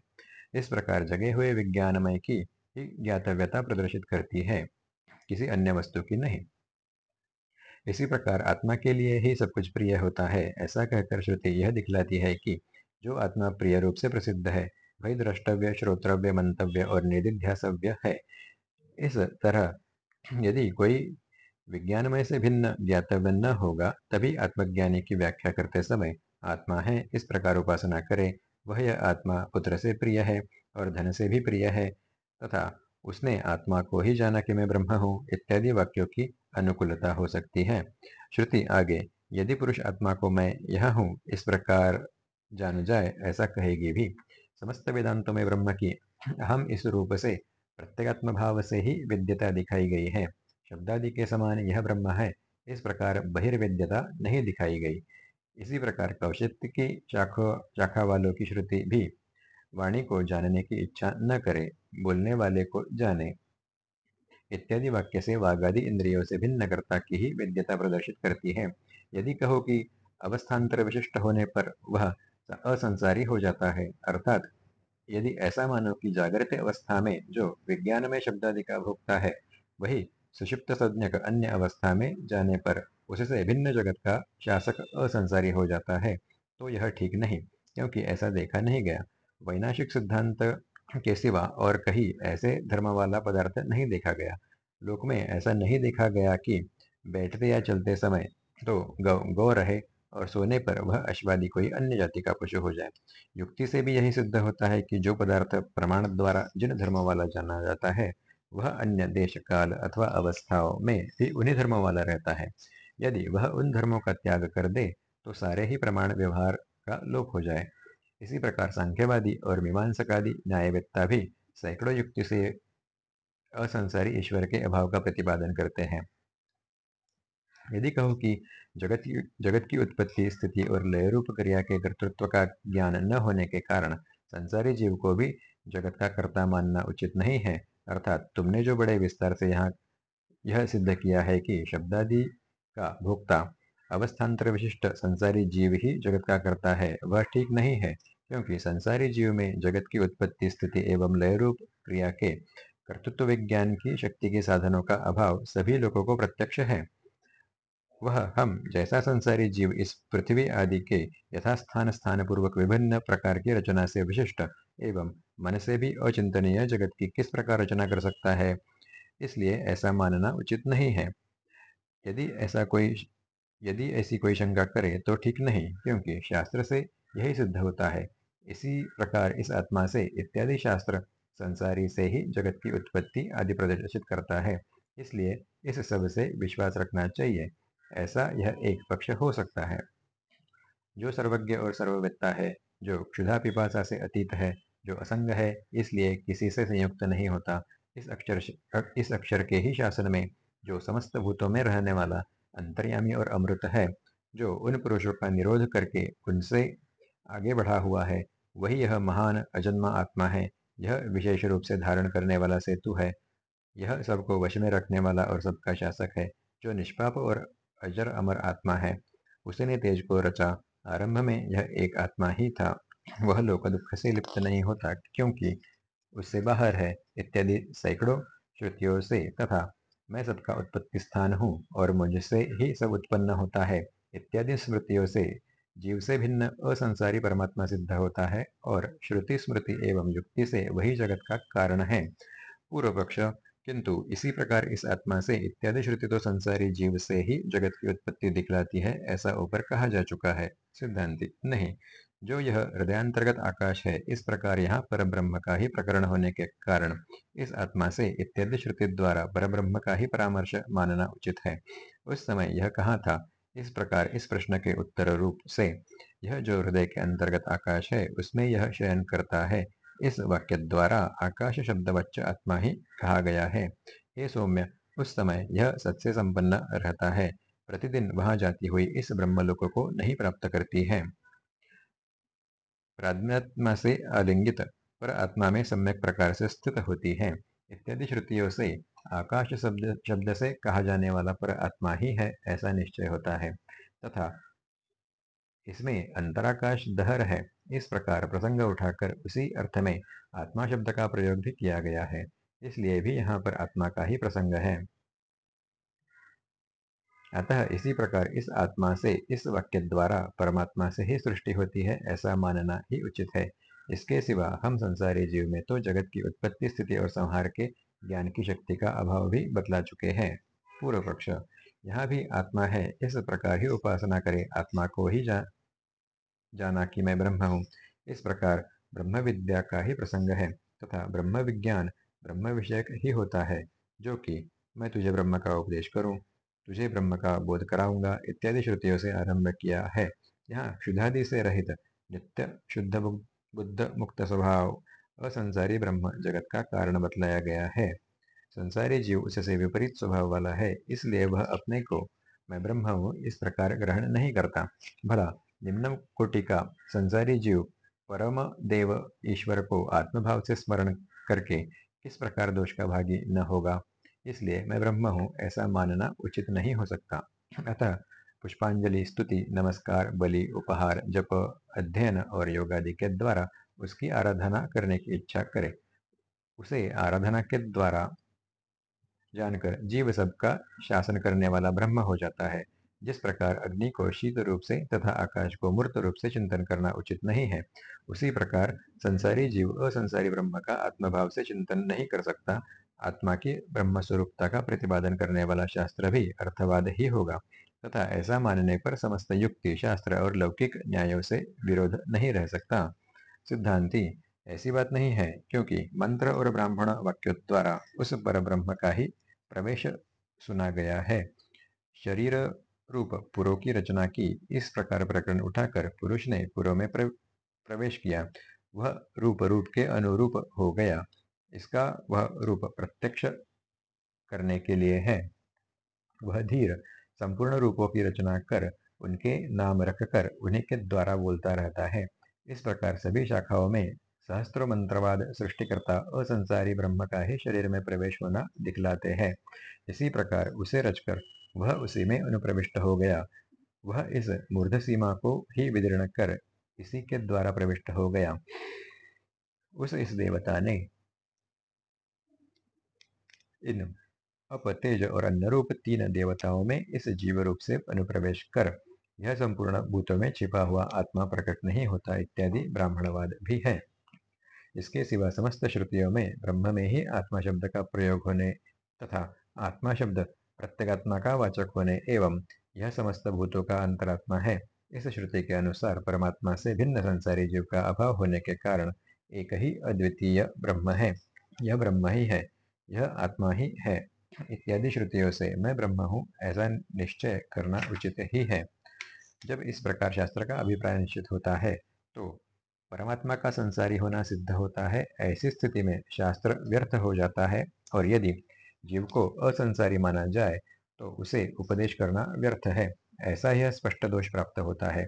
इस प्रकार जगे हुए विज्ञानमय की ज्ञातव्यता प्रदर्शित करती है। किसी अन्य वस्तु की नहीं। इसी प्रकार आत्मा के लिए ही सब कुछ प्रिय होता है। ऐसा कहकर श्रुति यह दिखलाती है कि जो आत्मा प्रिय रूप से प्रसिद्ध है, वही द्रष्टव्य, श्रोतव्य, मंतव्य और निधिध्यासव्य है। इस तरह यदि कोई विज्ञानमय से भिन्न ज्ञातव्य न होगा, तभी आत्मज्ञानी की व्याख्या करते समय आत्मा है, इस प्रकार उपासना करे, वह यह आत्मा पुत्र से प्रिय है और धन से भी प्रिय है, तथा उसने आत्मा को ही जाना कि मैं ब्रह्म हूँ, इत्यादि वाक्यों की अनुकूलता हो सकती है। श्रुति आगे, यदि पुरुष आत्मा को मैं यह हूँ, इस प्रकार जान जाए, ऐसा कहेगी भी। समस्त वेदांतों में ब्रह्म की हम इस रूप से प्रत्येगात्म भाव से ही विद्यता दिखाई गई है। शब्दादि के समान यह ब्रह्म है, इस प्रकार बहिर्विद्यता नहीं दिखाई गई। इसी प्रकार कौशित की शाखो शाखा वालों की श्रुति भी, वाणी को जानने की इच्छा न करे। बोलने वाले को जाने। इत्यादि वाक्य से वागादि इंद्रियों से भिन्न कर्ता की ही विद्यता प्रदर्शित करती है। यदि कहो कि अवस्थान्तर विशिष्ट होने पर वह असंसारी हो जाता है, अर्थात यदि ऐसा मानो कि जागृत अवस्था में जो विज्ञान में शब्दादि का भोगता है, वही सुषिप्त संज्ञक अन्य अवस्था में जाने पर उससे भिन्न जगत का शासक असंसारी हो जाता है तो यह ठीक नहीं, क्योंकि ऐसा देखा नहीं गया। वैनाशिक सिद्धांत के सिवा और कहीं ऐसे धर्म वाला पदार्थ नहीं देखा गया। लोक में ऐसा नहीं देखा गया कि बैठते या चलते समय तो गौ गौ रहे और सोने पर वह अश्वादी कोई अन्य जाति का पशु हो जाए। युक्ति से भी यही सिद्ध होता है कि जो पदार्थ प्रमाण द्वारा जिन धर्म वाला जाना जाता है, वह अन्य देश, काल अथवा अवस्थाओं में भी उन्हीं धर्म वाला रहता है। यदि वह उन धर्मों का त्याग कर दे तो सारे ही प्रमाण व्यवहार का लोप हो जाए। इसी प्रकार सांख्यवादी और मीमांसकादि न्यायवेत्ता भी सैकड़ों युक्ति से असंसारी ईश्वर के अभाव का प्रतिपादन करते हैं। यदि कहो कि जगत की जगत की उत्पत्ति, स्थिति और लय रूप क्रिया के कर्तृत्व का ज्ञान न होने के कारण संसारी जीव को भी जगत का कर्ता मानना उचित नहीं है, अर्थात तुमने जो बड़े विस्तार से यहाँ यह सिद्ध किया है कि शब्दादि का भोक्ता अवस्थान्तर विशिष्ट संसारी जीव ही। जगत का करता है वह ठीक नहीं है, क्योंकि संसारी जीव में जगत की उत्पत्ति, स्थिति एवं लय रूप क्रिया के कर्तृत्व विज्ञान की शक्ति के साधनों का अभाव सभी लोगों को प्रत्यक्ष है। वह हम जैसा संसारी जीव इस पृथ्वी आदि के यथास्थान स्थान पूर्वक विभिन्न प्रकार की रचना से विशिष्ट एवं मन से भी अचिंतनीय जगत की किस प्रकार रचना कर सकता है, इसलिए ऐसा मानना उचित नहीं है। यदि ऐसा कोई यदि ऐसी कोई शंका करे तो ठीक नहीं, क्योंकि शास्त्र से यही सिद्ध होता है। इसी प्रकार इस आत्मा से इत्यादि शास्त्र संसारी से ही जगत की उत्पत्ति आदि प्रदर्शित करता है। इसलिए इस सबसे विश्वास रखना चाहिए। ऐसा यह एक पक्ष हो सकता है। जो सर्वज्ञ और सर्ववेत्ता है, जो क्षुधा पिपासा से अतीत है, जो असंग है, इसलिए किसी से संयुक्त नहीं होता। इस अक्षर इस अक्षर के ही शासन में जो समस्त भूतों में रहने वाला अंतर्यामी और अमृत है, जो उन पुरुषों का निरोध करके उनसे आगे बढ़ा हुआ है। वही यह महान अजन्मा आत्मा है, यह विशेष रूप से धारण करने वाला सेतु है। यह सबको वश में रखने वाला और सबका शासक है, जो निष्पाप और अजर अमर आत्मा है। उसने तेज को रचा। आरंभ में यह एक आत्मा ही था। वह लोक दुख से लिप्त नहीं होता, क्योंकि उससे बाहर है, इत्यादि सैकड़ों श्रुतियों से तथा मैं सबका उत्पत्ति स्थान हूँ और मुझसे ही सब उत्पन्न होता है, इत्यादि स्मृतियों से। जीव से भिन्न असंसारी परमात्मा सिद्ध होता है और श्रुति, स्मृति एवं युक्ति से वही जगत का कारण है। पूर्व पक्ष किंतु इसी प्रकार इस आत्मा से इत्यादि श्रुति तो संसारी जीव से ही जगत की उत्पत्ति दिखलाती है, ऐसा ऊपर कहा जा चुका है। सिद्धांति, नहीं। जो यह हृदयांतर्गत आकाश है, इस प्रकार यहाँ पर ब्रह्म का ही प्रकरण होने के कारण इस आत्मा से इत्यादि श्रुति द्वारा पर ब्रह्म का ही परामर्श मानना उचित है। उस समय यह कहा था? इस प्रकार इस प्रश्न के उत्तर रूप से यह जो हृदय के अंतर्गत आकाश है, उसमें यह शयन करता है। इस वाक्य द्वारा आकाश शब्द वच्च आत्मा ही कहा गया है। हे सौम्य, उस समय यह सत्य संपन्न रहता है। प्रतिदिन वहाँ जाती हुई इस ब्रह्मलोक को नहीं प्राप्त करती है। प्राज्ञात्मा से आलिंगित पर आत्मा में सम्यक प्रकार से स्थित होती है। इत्यादि श्रुतियों से आकाश शब्द शब्द से कहा जाने वाला पर आत्मा ही है, ऐसा निश्चय होता है। तथा इसमें अंतराकाश दहर है, इस प्रकार प्रसंग उठाकर उसी अर्थ में आत्मा शब्द का प्रयोग भी किया गया है। इसलिए भी यहाँ पर आत्मा का ही प्रसंग है। अतः इसी प्रकार इस आत्मा से इस वाक्य द्वारा परमात्मा से ही सृष्टि होती है ऐसा मानना ही उचित है। इसके सिवा हम संसारी जीव में तो जगत की उत्पत्ति स्थिति और संहार के ज्ञान की शक्ति का अभाव भी बतला चुके हैं। पूर्व पक्ष यहाँ भी आत्मा है इस प्रकार ही उपासना करे। आत्मा को ही जा, जाना कि मैं ब्रह्म हूँ। इस प्रकार ब्रह्म विद्या का ही प्रसंग है तथा तो ब्रह्म विज्ञान ब्रह्म विषयक ही होता है जो कि मैं तुझे ब्रह्म का उपदेश करूँ। तुझे ब्रह्म का बोध कराऊँगा, इत्यादि श्रुतियों से आरंभ किया है। यहाँ क्षुधादि से रहित नित्य शुद्ध बुद्ध मुक्त स्वभाव, असंसारी ब्रह्म जगत का कारण बतलाया गया है। संसारी जीव उससे विपरीत स्वभाव वाला है, इसलिए वह अपने को, मैं ब्रह्म हूँ, इस प्रकार ग्रहण नहीं करता। भला निम्न कोटि का संसारी जीव, परम देव ईश्वर को आत्मभाव से स्मरण करके किस प्रकार दोष का भागी न होगा? इसलिए मैं ब्रह्म हूँ, ऐसा मानना उचित नहीं हो सकता। अतः पुष्पांजलि, स्तुति, नमस्कार, बलि, उपहार, जप, अध्ययन और योगादि के द्वारा उसकी आराधना करने की इच्छा करे। उसे आराधना के द्वारा जानकर जीव सबका शासन करने वाला ब्रह्म हो जाता है। जिस प्रकार अग्नि को शीत रूप से तथा आकाश को मूर्त रूप से चिंतन करना उचित नहीं है, उसी प्रकार संसारी जीव असंसारी ब्रह्म का आत्मभाव से चिंतन नहीं कर सकता। आत्मा की ब्रह्म स्वरूपता का प्रतिपादन करने वाला शास्त्र भी अर्थवाद ही होगा। तथा ऐसा मानने पर समस्त युक्ति, शास्त्र और लौकिक न्यायों से विरोध नहीं रह सकता। सिद्धांति, ऐसी बात नहीं है, क्योंकि मंत्र और ब्राह्मण वाक्यों द्वारा उस पर ब्रह्म का ही प्रवेश सुना गया है। शरीर रूप पुरो की रचना की इस प्रकार प्रकरण उठाकर पुरुष ने पुरो में प्रवेश किया। वह रूप रूप के अनुरूप हो गया। इसका वह रूप प्रत्यक्ष करने के लिए है। वह धीर, संपूर्ण रूपों की रचना कर, उनके नाम रखकर उन्हीं के द्वारा बोलता रहता है। इस प्रकार सभी शाखाओं में सहस्त्र मंत्रवाद सृष्टिकर्ता असंसारी ब्रह्म का ही शरीर में प्रवेश होना दिखलाते हैं। इसी प्रकार उसे रचकर, वह उसी में अनुप्रविष्ट हो गया। वह इस मूर्ध सीमा को ही विदीर्ण कर, इसी के द्वारा प्रविष्ट हो गया। उस इस देवता ने इन। अप तेज और अन्य रूप तीन देवताओं में इस जीव रूप से अनुप्रवेश कर। यह संपूर्ण भूतों में छिपा हुआ आत्मा प्रकट नहीं होता, इत्यादि ब्राह्मणवाद भी है। इसके सिवा समस्त श्रुतियों में ब्रह्म में ही आत्मा शब्द का प्रयोग होने तथा आत्मा शब्द प्रत्येगात्मा का वाचक होने एवं यह समस्त भूतों का अंतरात्मा है। इस श्रुति के अनुसार परमात्मा से भिन्न संसारी जीव का अभाव होने के कारण एक ही अद्वितीय ब्रह्म है। यह ब्रह्म ही है। यह आत्मा ही है। इत्यादि श्रुतियों से मैं ब्रह्म हूँ, ऐसा निश्चय करना उचित ही है। जब इस प्रकार शास्त्र का अभिप्राय निश्चित होता है तो परमात्मा का संसारी होना सिद्ध होता है, ऐसी स्थिति में शास्त्र व्यर्थ हो जाता है और यदि जीव को असंसारी माना जाए तो उसे उपदेश करना व्यर्थ है, ऐसा यह स्पष्ट दोष प्राप्त होता है।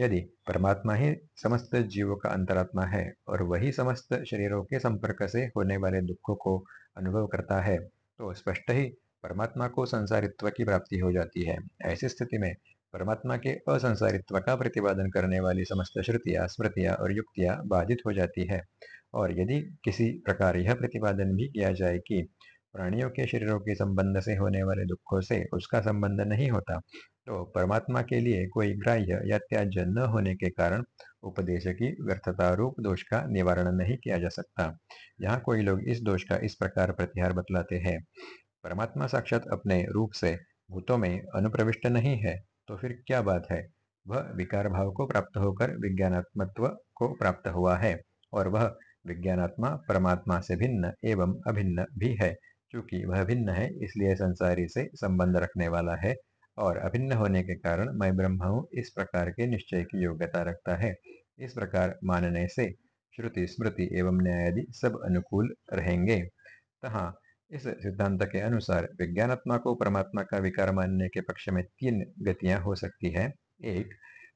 यदि परमात्मा ही समस्त जीवों का अंतरात्मा है और वही समस्त शरीरों के संपर्क से होने वाले दुखों को अनुभव करता है तो स्पष्ट ही परमात्मा को संसारित्व की प्राप्ति हो जाती है। ऐसी स्थिति में परमात्मा के असंसारित्व का प्रतिपादन करने वाली समस्त श्रुतियाँ, स्मृतियाँ और युक्तियाँ बाधित हो जाती है। और यदि किसी प्रकार यह प्रतिपादन भी किया जाए कि प्राणियों के शरीरों के संबंध से होने वाले दुखों से उसका संबंध नहीं होता तो परमात्मा के लिए कोई ग्राह्य या त्याज्य न होने के कारण उपदेश की व्यर्थता रूप दोष का निवारण नहीं किया जा सकता। यहाँ कोई लोग इस दोष का इस प्रकार प्रतिहार बतलाते हैं। परमात्मा साक्षात अपने रूप से भूतों में अनुप्रविष्ट नहीं है तो फिर क्या बात है? वह विकार भाव को प्राप्त होकर विज्ञानात्मत्व को प्राप्त हुआ है, और वह विज्ञानात्मा परमात्मा से भिन्न एवं अभिन्न भी है, क्योंकि वह भिन्न है, इसलिए संसारी से संबंध रखने वाला है। और अभिन्न होने के कारण मैं ब्रह्म हूँ, इस प्रकार के निश्चय की योग्यता रखता है। इस प्रकार मानने से श्रुति, स्मृति एवं न्यायादि सब अनुकूल रहेंगे। तहा, इस सिद्धांत के अनुसार विज्ञानात्मा को परमात्मा का विकार मानने के पक्ष में तीन गतियाँ हो सकती है। एक,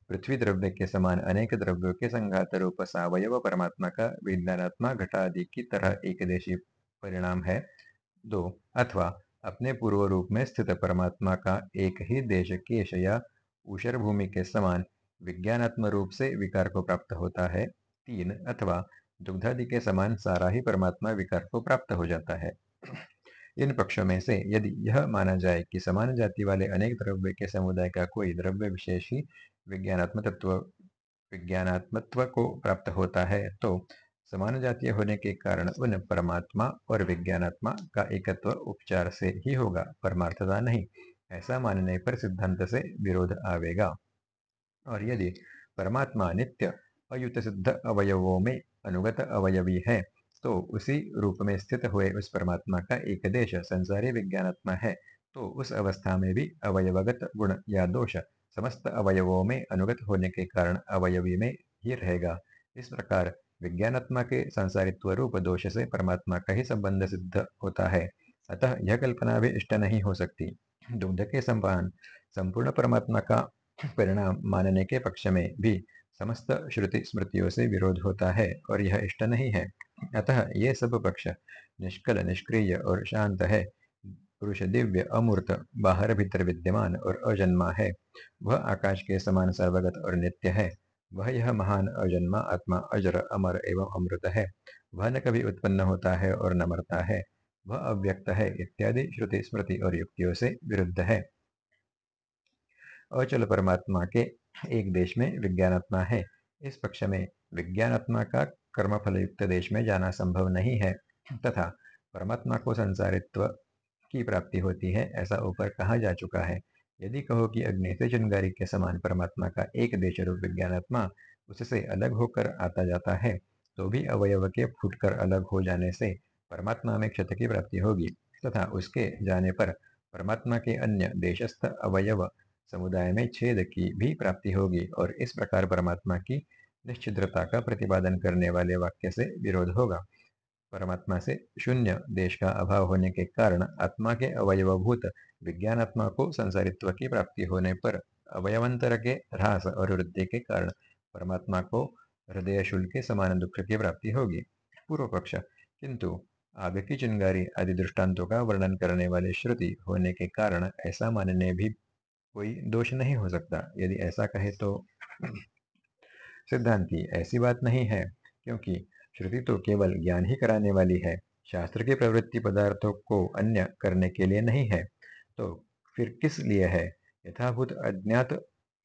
पृथ्वी द्रव्य के समान अनेक द्रव्यों के संघात रूप सावयव परमात्मा का विज्ञानात्मा घटादि की तरह एक देशी परिणाम है। दो, अथवा अपने पूर्व रूप में स्थित परमात्मा का एक ही देश केश या ऊषर भूमि के समान विज्ञानात्म रूप से विकार को प्राप्त होता है। तीन अथवा दुग्धादि के समान सारा ही परमात्मा विकार को प्राप्त हो जाता है। इन पक्षों में से यदि यह माना जाए कि समान जाति वाले अनेक द्रव्य के समुदाय का कोई द्रव्य विशेष ही विज्ञानात्म तत्व विज्ञानात्मत्व को प्राप्त होता है तो समान जातीय होने के कारण उन परमात्मा और विज्ञानात्मा का एकत्व उपचार से ही होगा, परमार्थता नहीं। ऐसा मानने पर सिद्धांत से विरोध आवेगा। और यदि परमात्मा नित्य अयुत सिद्ध अवयवों में अनुगत अवयवी है तो उसी रूप में स्थित हुए उस परमात्मा का एक देश संसारी विज्ञानात्मा है तो उस अवस्था में भी अवयवगत गुण या दोष समस्त अवयवों में अनुगत होने के कारण अवयवी में ही रहेगा। इस प्रकार विज्ञानात्मा के संसारित्व रूप दोष से परमात्मा का ही संबंध सिद्ध होता है। अतः यह कल्पना भी इष्ट नहीं हो सकती। दुग्ध के समान संपूर्ण परमात्मा का परिणाम मानने के पक्ष में भी समस्त श्रुति स्मृतियों से विरोध होता है और यह इष्ट नहीं है। अतः ये सब पक्ष निष्कल, निष्क्रिय और शांत है। पुरुष दिव्य, अमूर्त, बाहर भीतर विद्यमान और अजन्मा है। वह आकाश के समान सर्वगत और नित्य है। वह यह महान अजन्मा आत्मा अजर, अमर एवं अमृत है। वह न कभी उत्पन्न होता है और न मरता है। वह अव्यक्त है, इत्यादि श्रुति, स्मृति और युक्तियों से विरुद्ध है। अचल परमात्मा के एक देश में विज्ञानात्मा है। इस पक्ष में विज्ञानात्मा का कर्मफल युक्त देश में जाना संभव नहीं है। तथा परमात्मा को संसारित्व की प्राप्ति होती है, ऐसा ऊपर कहा जा चुका है। यदि कहो कि अग्नि से चिंगारी के समान परमात्मा का एक देश रूप विज्ञानात्मा उससे अलग होकर आता जाता है तो भी अवयव के फूटकर अलग हो जाने से परमात्मा में क्षति की प्राप्ति होगी, तथा उसके जाने पर परमात्मा के अन्य देशस्थ अवयव समुदाय में छेद की भी प्राप्ति होगी, और इस प्रकार परमात्मा की निश्चिद्रता का प्रतिपादन करने वाले वाक्य से विरोध होगा। परमात्मा से शून्य देश का अभाव होने के कारण आत्मा के अवयवभूत विज्ञानात्मा को संसारित्व की प्राप्ति होने पर अवयवंतर के ह्रास और वृद्धि के कारण परमात्मा को हृदय शुल्क के समान दुख की प्राप्ति होगी। पूर्व पक्ष किंतु आग की चिंगारी आदि दृष्टांतों का वर्णन करने वाली श्रुति होने के कारण ऐसा मानने भी कोई दोष नहीं हो सकता। यदि ऐसा कहे तो सिद्धांति ऐसी बात नहीं है, क्योंकि श्रुति तो केवल ज्ञान ही कराने वाली है। शास्त्र की प्रवृत्ति पदार्थों को अन्य करने के लिए नहीं है। तो फिर किस लिए है? यथाभूत अज्ञात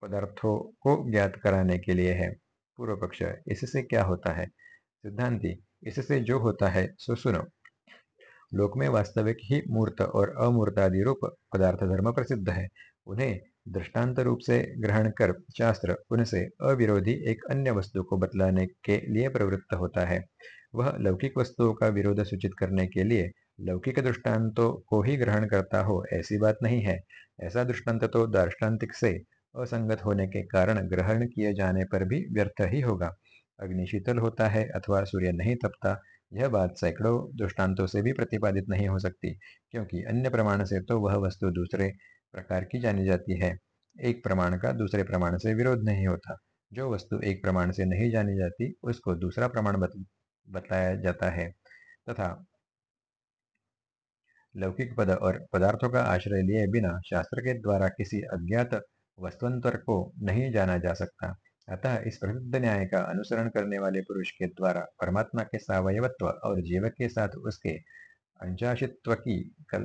पदार्थों को ज्ञात कराने के लिए है। पूर्व पक्ष, इससे क्या होता है? सिद्धांति, इससे जो होता है, सो सुनो। लोक में वास्तविक ही मूर्त और अमूर्त आदि रूप पदार्थ धर्म प्रसिद्ध है। उन्हें दृष्टांत रूप से ग्रहण कर शास्त्र उनसे अविरोधी एक अन्य वस्तु को बतलाने के लिए प्रवृत्त होता है। वह लौकिक वस्तुओं का विरोध सूचित करने के लिए लौकिक दृष्टांतों को ही ग्रहण करता हो ऐसी बात नहीं है। ऐसा दृष्टांत तो दार्ष्टान्तिक से असंगत होने के कारण ग्रहण किए जाने पर भी व्यर्थ ही होगा। अग्नि शीतल होता है अथवा सूर्य नहीं तपता यह बात सैकड़ों दृष्टांतों से भी प्रतिपादित नहीं हो सकती क्योंकि अन्य प्रमाण से तो वह वस्तु दूसरे प्रकार की जानी जाती है। एक प्रमाण का दूसरे प्रमाण से विरोध नहीं होता। जो वस्तु एक प्रमाण से नहीं जानी जाती उसको दूसरा प्रमाण बत, बताया जाता है। तथा लौकिक पद और पदार्थों का आश्रय लिए बिना शास्त्र के द्वारा किसी अज्ञात वस्तुअंतर को नहीं जाना जा सकता। अतः इस प्रसिद्ध न्याय का अनुसरण करने वाले पुरुष के द्वारा परमात्मा के सवयवत्व और जीव के साथ उसके अंशाशित्व की कल,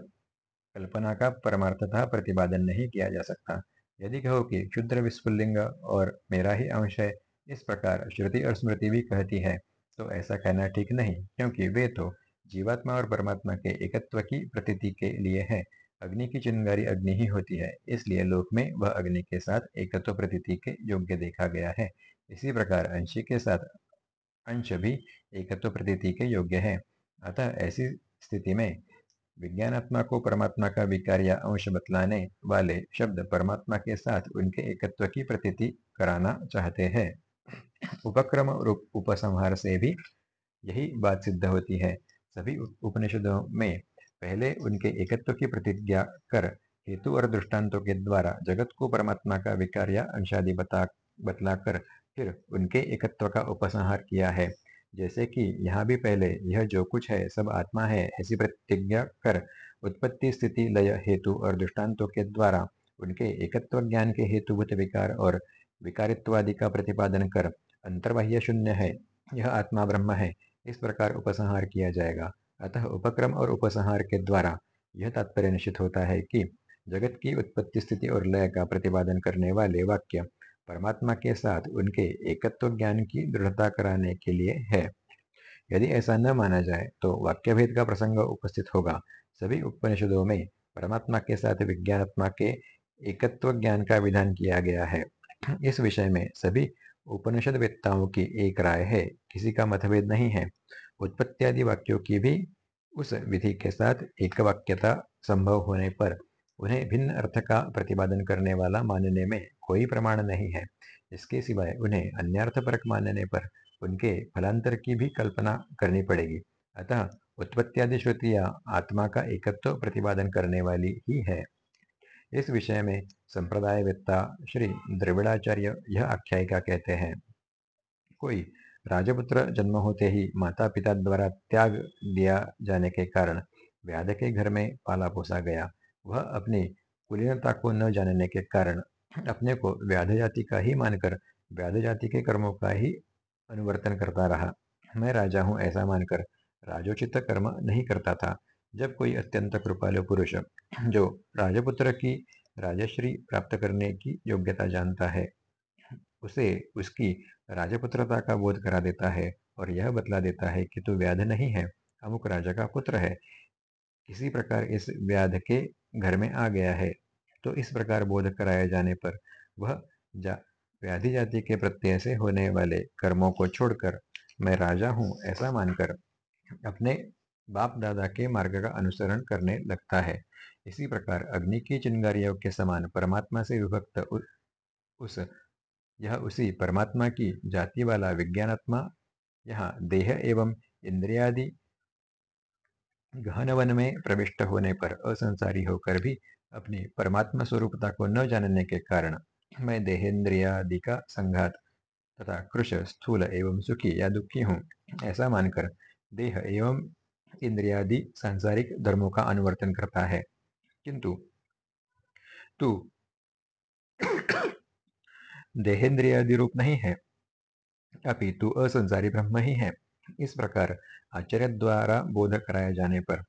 कल्पना का परमार्थता प्रतिपादन नहीं किया जा सकता। यदि कहो कि क्षुद्र विस्फुल्लिंग और मेरा ही अंश है इस प्रकार श्रुति और स्मृति भी कहती है तो ऐसा कहना ठीक नहीं क्योंकि वे तो जीवात्मा और परमात्मा के एकत्व की प्रतीति के लिए है। अग्नि की चिंगारी अग्नि ही होती है, इसलिए लोक में वह अग्नि के साथ एकत्व प्रतीति के योग्य देखा गया है। इसी प्रकार अंशी के साथ अंश भी एकत्व प्रतीति के योग्य है। अतः ऐसी स्थिति में विज्ञानात्मा को परमात्मा का विकार या अंश बतलाने वाले शब्द परमात्मा के साथ उनके एकत्व की प्रतीति कराना चाहते हैं। उपक्रम रूप उपसंहार से भी यही बात सिद्ध होती है। सभी उपनिषदों में पहले उनके एकत्व की प्रतिज्ञा कर, हेतु और दृष्टांतों के द्वारा जगत को परमात्मा का विकार या अंशादि बता, बतलाकर फिर उनके एकत्व का उपसंहार किया है। जैसे कि यहाँ भी पहले, यह जो कुछ है, सब आत्मा है, ऐसी प्रतिज्ञा कर, उत्पत्ति, स्थिति, लय, हेतु और दृष्टांतों के द्वारा उनके एकत्व ज्ञान के हेतुभूत विकार और विकारित्वादि का प्रतिपादन कर, अंतर्बाह्य शून्य है, यह आत्मा ब्रह्म है इस प्रकार उपसंहार किया जाएगा। अतः उपक्रम और उपसंहार के द्वारा यह तात्पर्य निश्चित होता है कि जगत की उत्पत्ति स्थिति और लय का प्रतिपादन करने वाले वाक्य परमात्मा के साथ उनके एकत्व ज्ञान की दृढ़ता कराने के लिए है। यदि ऐसा न माना जाए तो वाक्य भेद का प्रसंग उपस्थित होगा। सभी उपनिषदों में परमात्मा के साथ विज्ञानात्मा के एकत्व ज्ञान का विधान किया गया है। इस विषय में सभी उपनिषद वेत्ताओं की एक राय है, किसी का मतभेद नहीं है। उत्पत्ति वाक्यों की भी उस विधि के साथ एक वाक्यता संभव होने पर उन्हें भिन्न अर्थ का प्रतिपादन करने वाला मानने में कोई प्रमाण नहीं है। इसके सिवाय उन्हें अन्यर्थ परक मानने पर उनके फलांतर की भी कल्पना करनी पड़ेगी। अतः उत्पत्तियादि श्रुतियाँ आत्मा का एकत्व प्रतिपादन करने वाली ही है। इस विषय में संप्रदाय वेत्ता श्री द्रविड़ाचार्य यह आख्यायिका कहते हैं। कोई राजपुत्र जन्म होते ही माता पिता द्वारा त्याग दिया जाने के कारण व्याध के घर में पाला पोसा गया। वह अपनी कुलीनता को न जानने के कारण अपने को व्याध जाति का ही मानकर व्याध जाति के कर्मों का ही अनुवर्तन करता रहा। मैं राजा हूँ ऐसा मानकर राजोचित कर्म नहीं करता था। जब कोई अत्यंत कृपालु पुरुष जो राजपुत्र की राजश्री प्राप्त करने की योग्यता जानता है, उसे उसकी राजपुत्रता का बोध करा देता है और यह बतला देता है कि तू व्याध नहीं है, अमुक राजा का पुत्र है। किसी प्रकार इस व्याध के घर में आ गया है। तो इस प्रकार बोध कराए जाने पर वह जा, व्याधि जाति के प्रत्यय से होने वाले कर्मों को छोड़कर मैं राजा हूँ ऐसा मानकर अपने बाप दादा के मार्ग का अनुसरण करने लगता है। इसी प्रकार अग्नि की चिंगारियों के समान परमात्मा से विभक्त उस, यह उसी परमात्मा की जाति वाला विज्ञानात्मा, यहाँ देह एवं इंद्रियादि गहन वन में प्रविष्ट होने पर असंसारी होकर भी अपनी परमात्मा स्वरूपता को न जानने के कारण मैं देहेंद्रियादि का संघात तथा कृश, स्थूल एवं सुखी या दुखी हूँ, ऐसा मानकर देह एवं इंद्रियादि सांसारिक धर्मों का अनुवर्तन करता है। किंतु, तू देहेंद्रियादि रूप नहीं है अपितु असंसारी ब्रह्म ही है। इस प्रकार आचार्य द्वारा बोध कराए जाने पर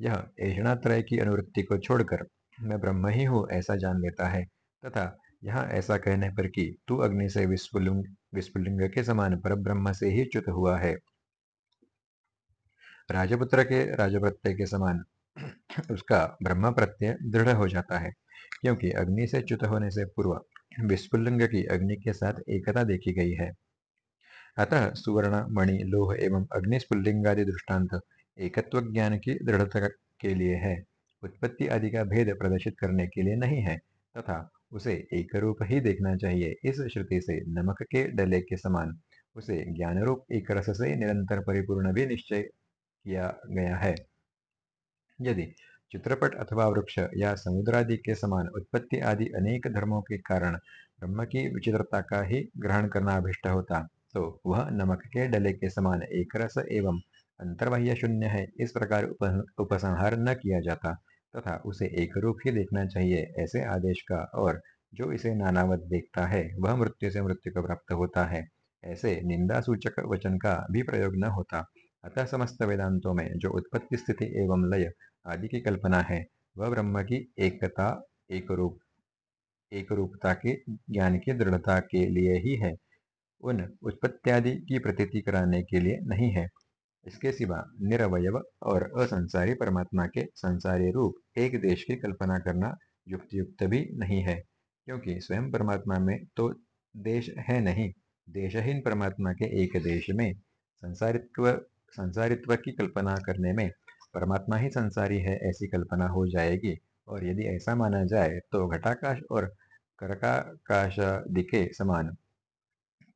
यह ऐषणात्रय की अनुवृत्ति को छोड़कर मैं ब्रह्म ही हूँ ऐसा जान लेता है। तथा यहाँ ऐसा कहने पर कि तू अग्नि से विस्फुलिंग विस्फुलिंग के समान पर ब्रह्म से ही च्युत हुआ है। राजपुत्र के राजप्रत्यय के समान उसका ब्रह्म प्रत्यय दृढ़ हो जाता है, क्योंकि अग्नि से च्युत होने से पूर्व विस्फुलिंग की अग्नि के साथ एकता देखी गई है। अतः सुवर्ण, मणि, लोह एवं अग्निस्फुल्लिंगादि दृष्टांत एकत्व ज्ञान की दृढ़ता के लिए है। उत्पत्ति आदि का भेद प्रदर्शित करने के लिए नहीं है, तथा उसे एक रूप ही देखना चाहिए। इस श्रुति से नमक के डले के समान उसे ज्ञान रूप एक रस से निरंतर परिपूर्ण भी निश्चय किया गया है। यदि चित्रपट अथवा वृक्ष या समुद्रादि के समान उत्पत्ति आदि अनेक धर्मों के कारण ब्रह्म की विचित्रता का ही ग्रहण करना अभिष्ट होता तो वह नमक के डले के समान एक रस एवं अंतर्बाह्य शून्य है। इस प्रकार उपसंहार न किया जाता तथा उसे एक रूप ही देखना चाहिए ऐसे आदेश का और जो इसे नानावत देखता है, वह मृत्यु से मृत्यु को प्राप्त होता है। ऐसे निंदा सूचक वचन का भी प्रयोग न होता। अतः समस्त वेदांतों में जो उत्पत्ति स्थिति एवं लय आदि की कल्पना है, वह ब्रह्म की एकता एक रूप एक रूपता के ज्ञान की दृढ़ता के लिए ही है। उन उत्पत्त्यादि की प्रतीति कराने के लिए नहीं है। इसके सिवा निरवयव और असंसारी परमात्मा के संसारी रूप एक देश की कल्पना करना युक्त युक्त भी नहीं है, क्योंकि स्वयं परमात्मा में तो देश है नहीं। देशहीन परमात्मा के एक देश में संसारित्व संसारित्व की कल्पना करने में परमात्मा ही संसारी है, ऐसी कल्पना हो जाएगी। और यदि ऐसा माना जाए तो घटाकाश और करकाकाशादि के समान।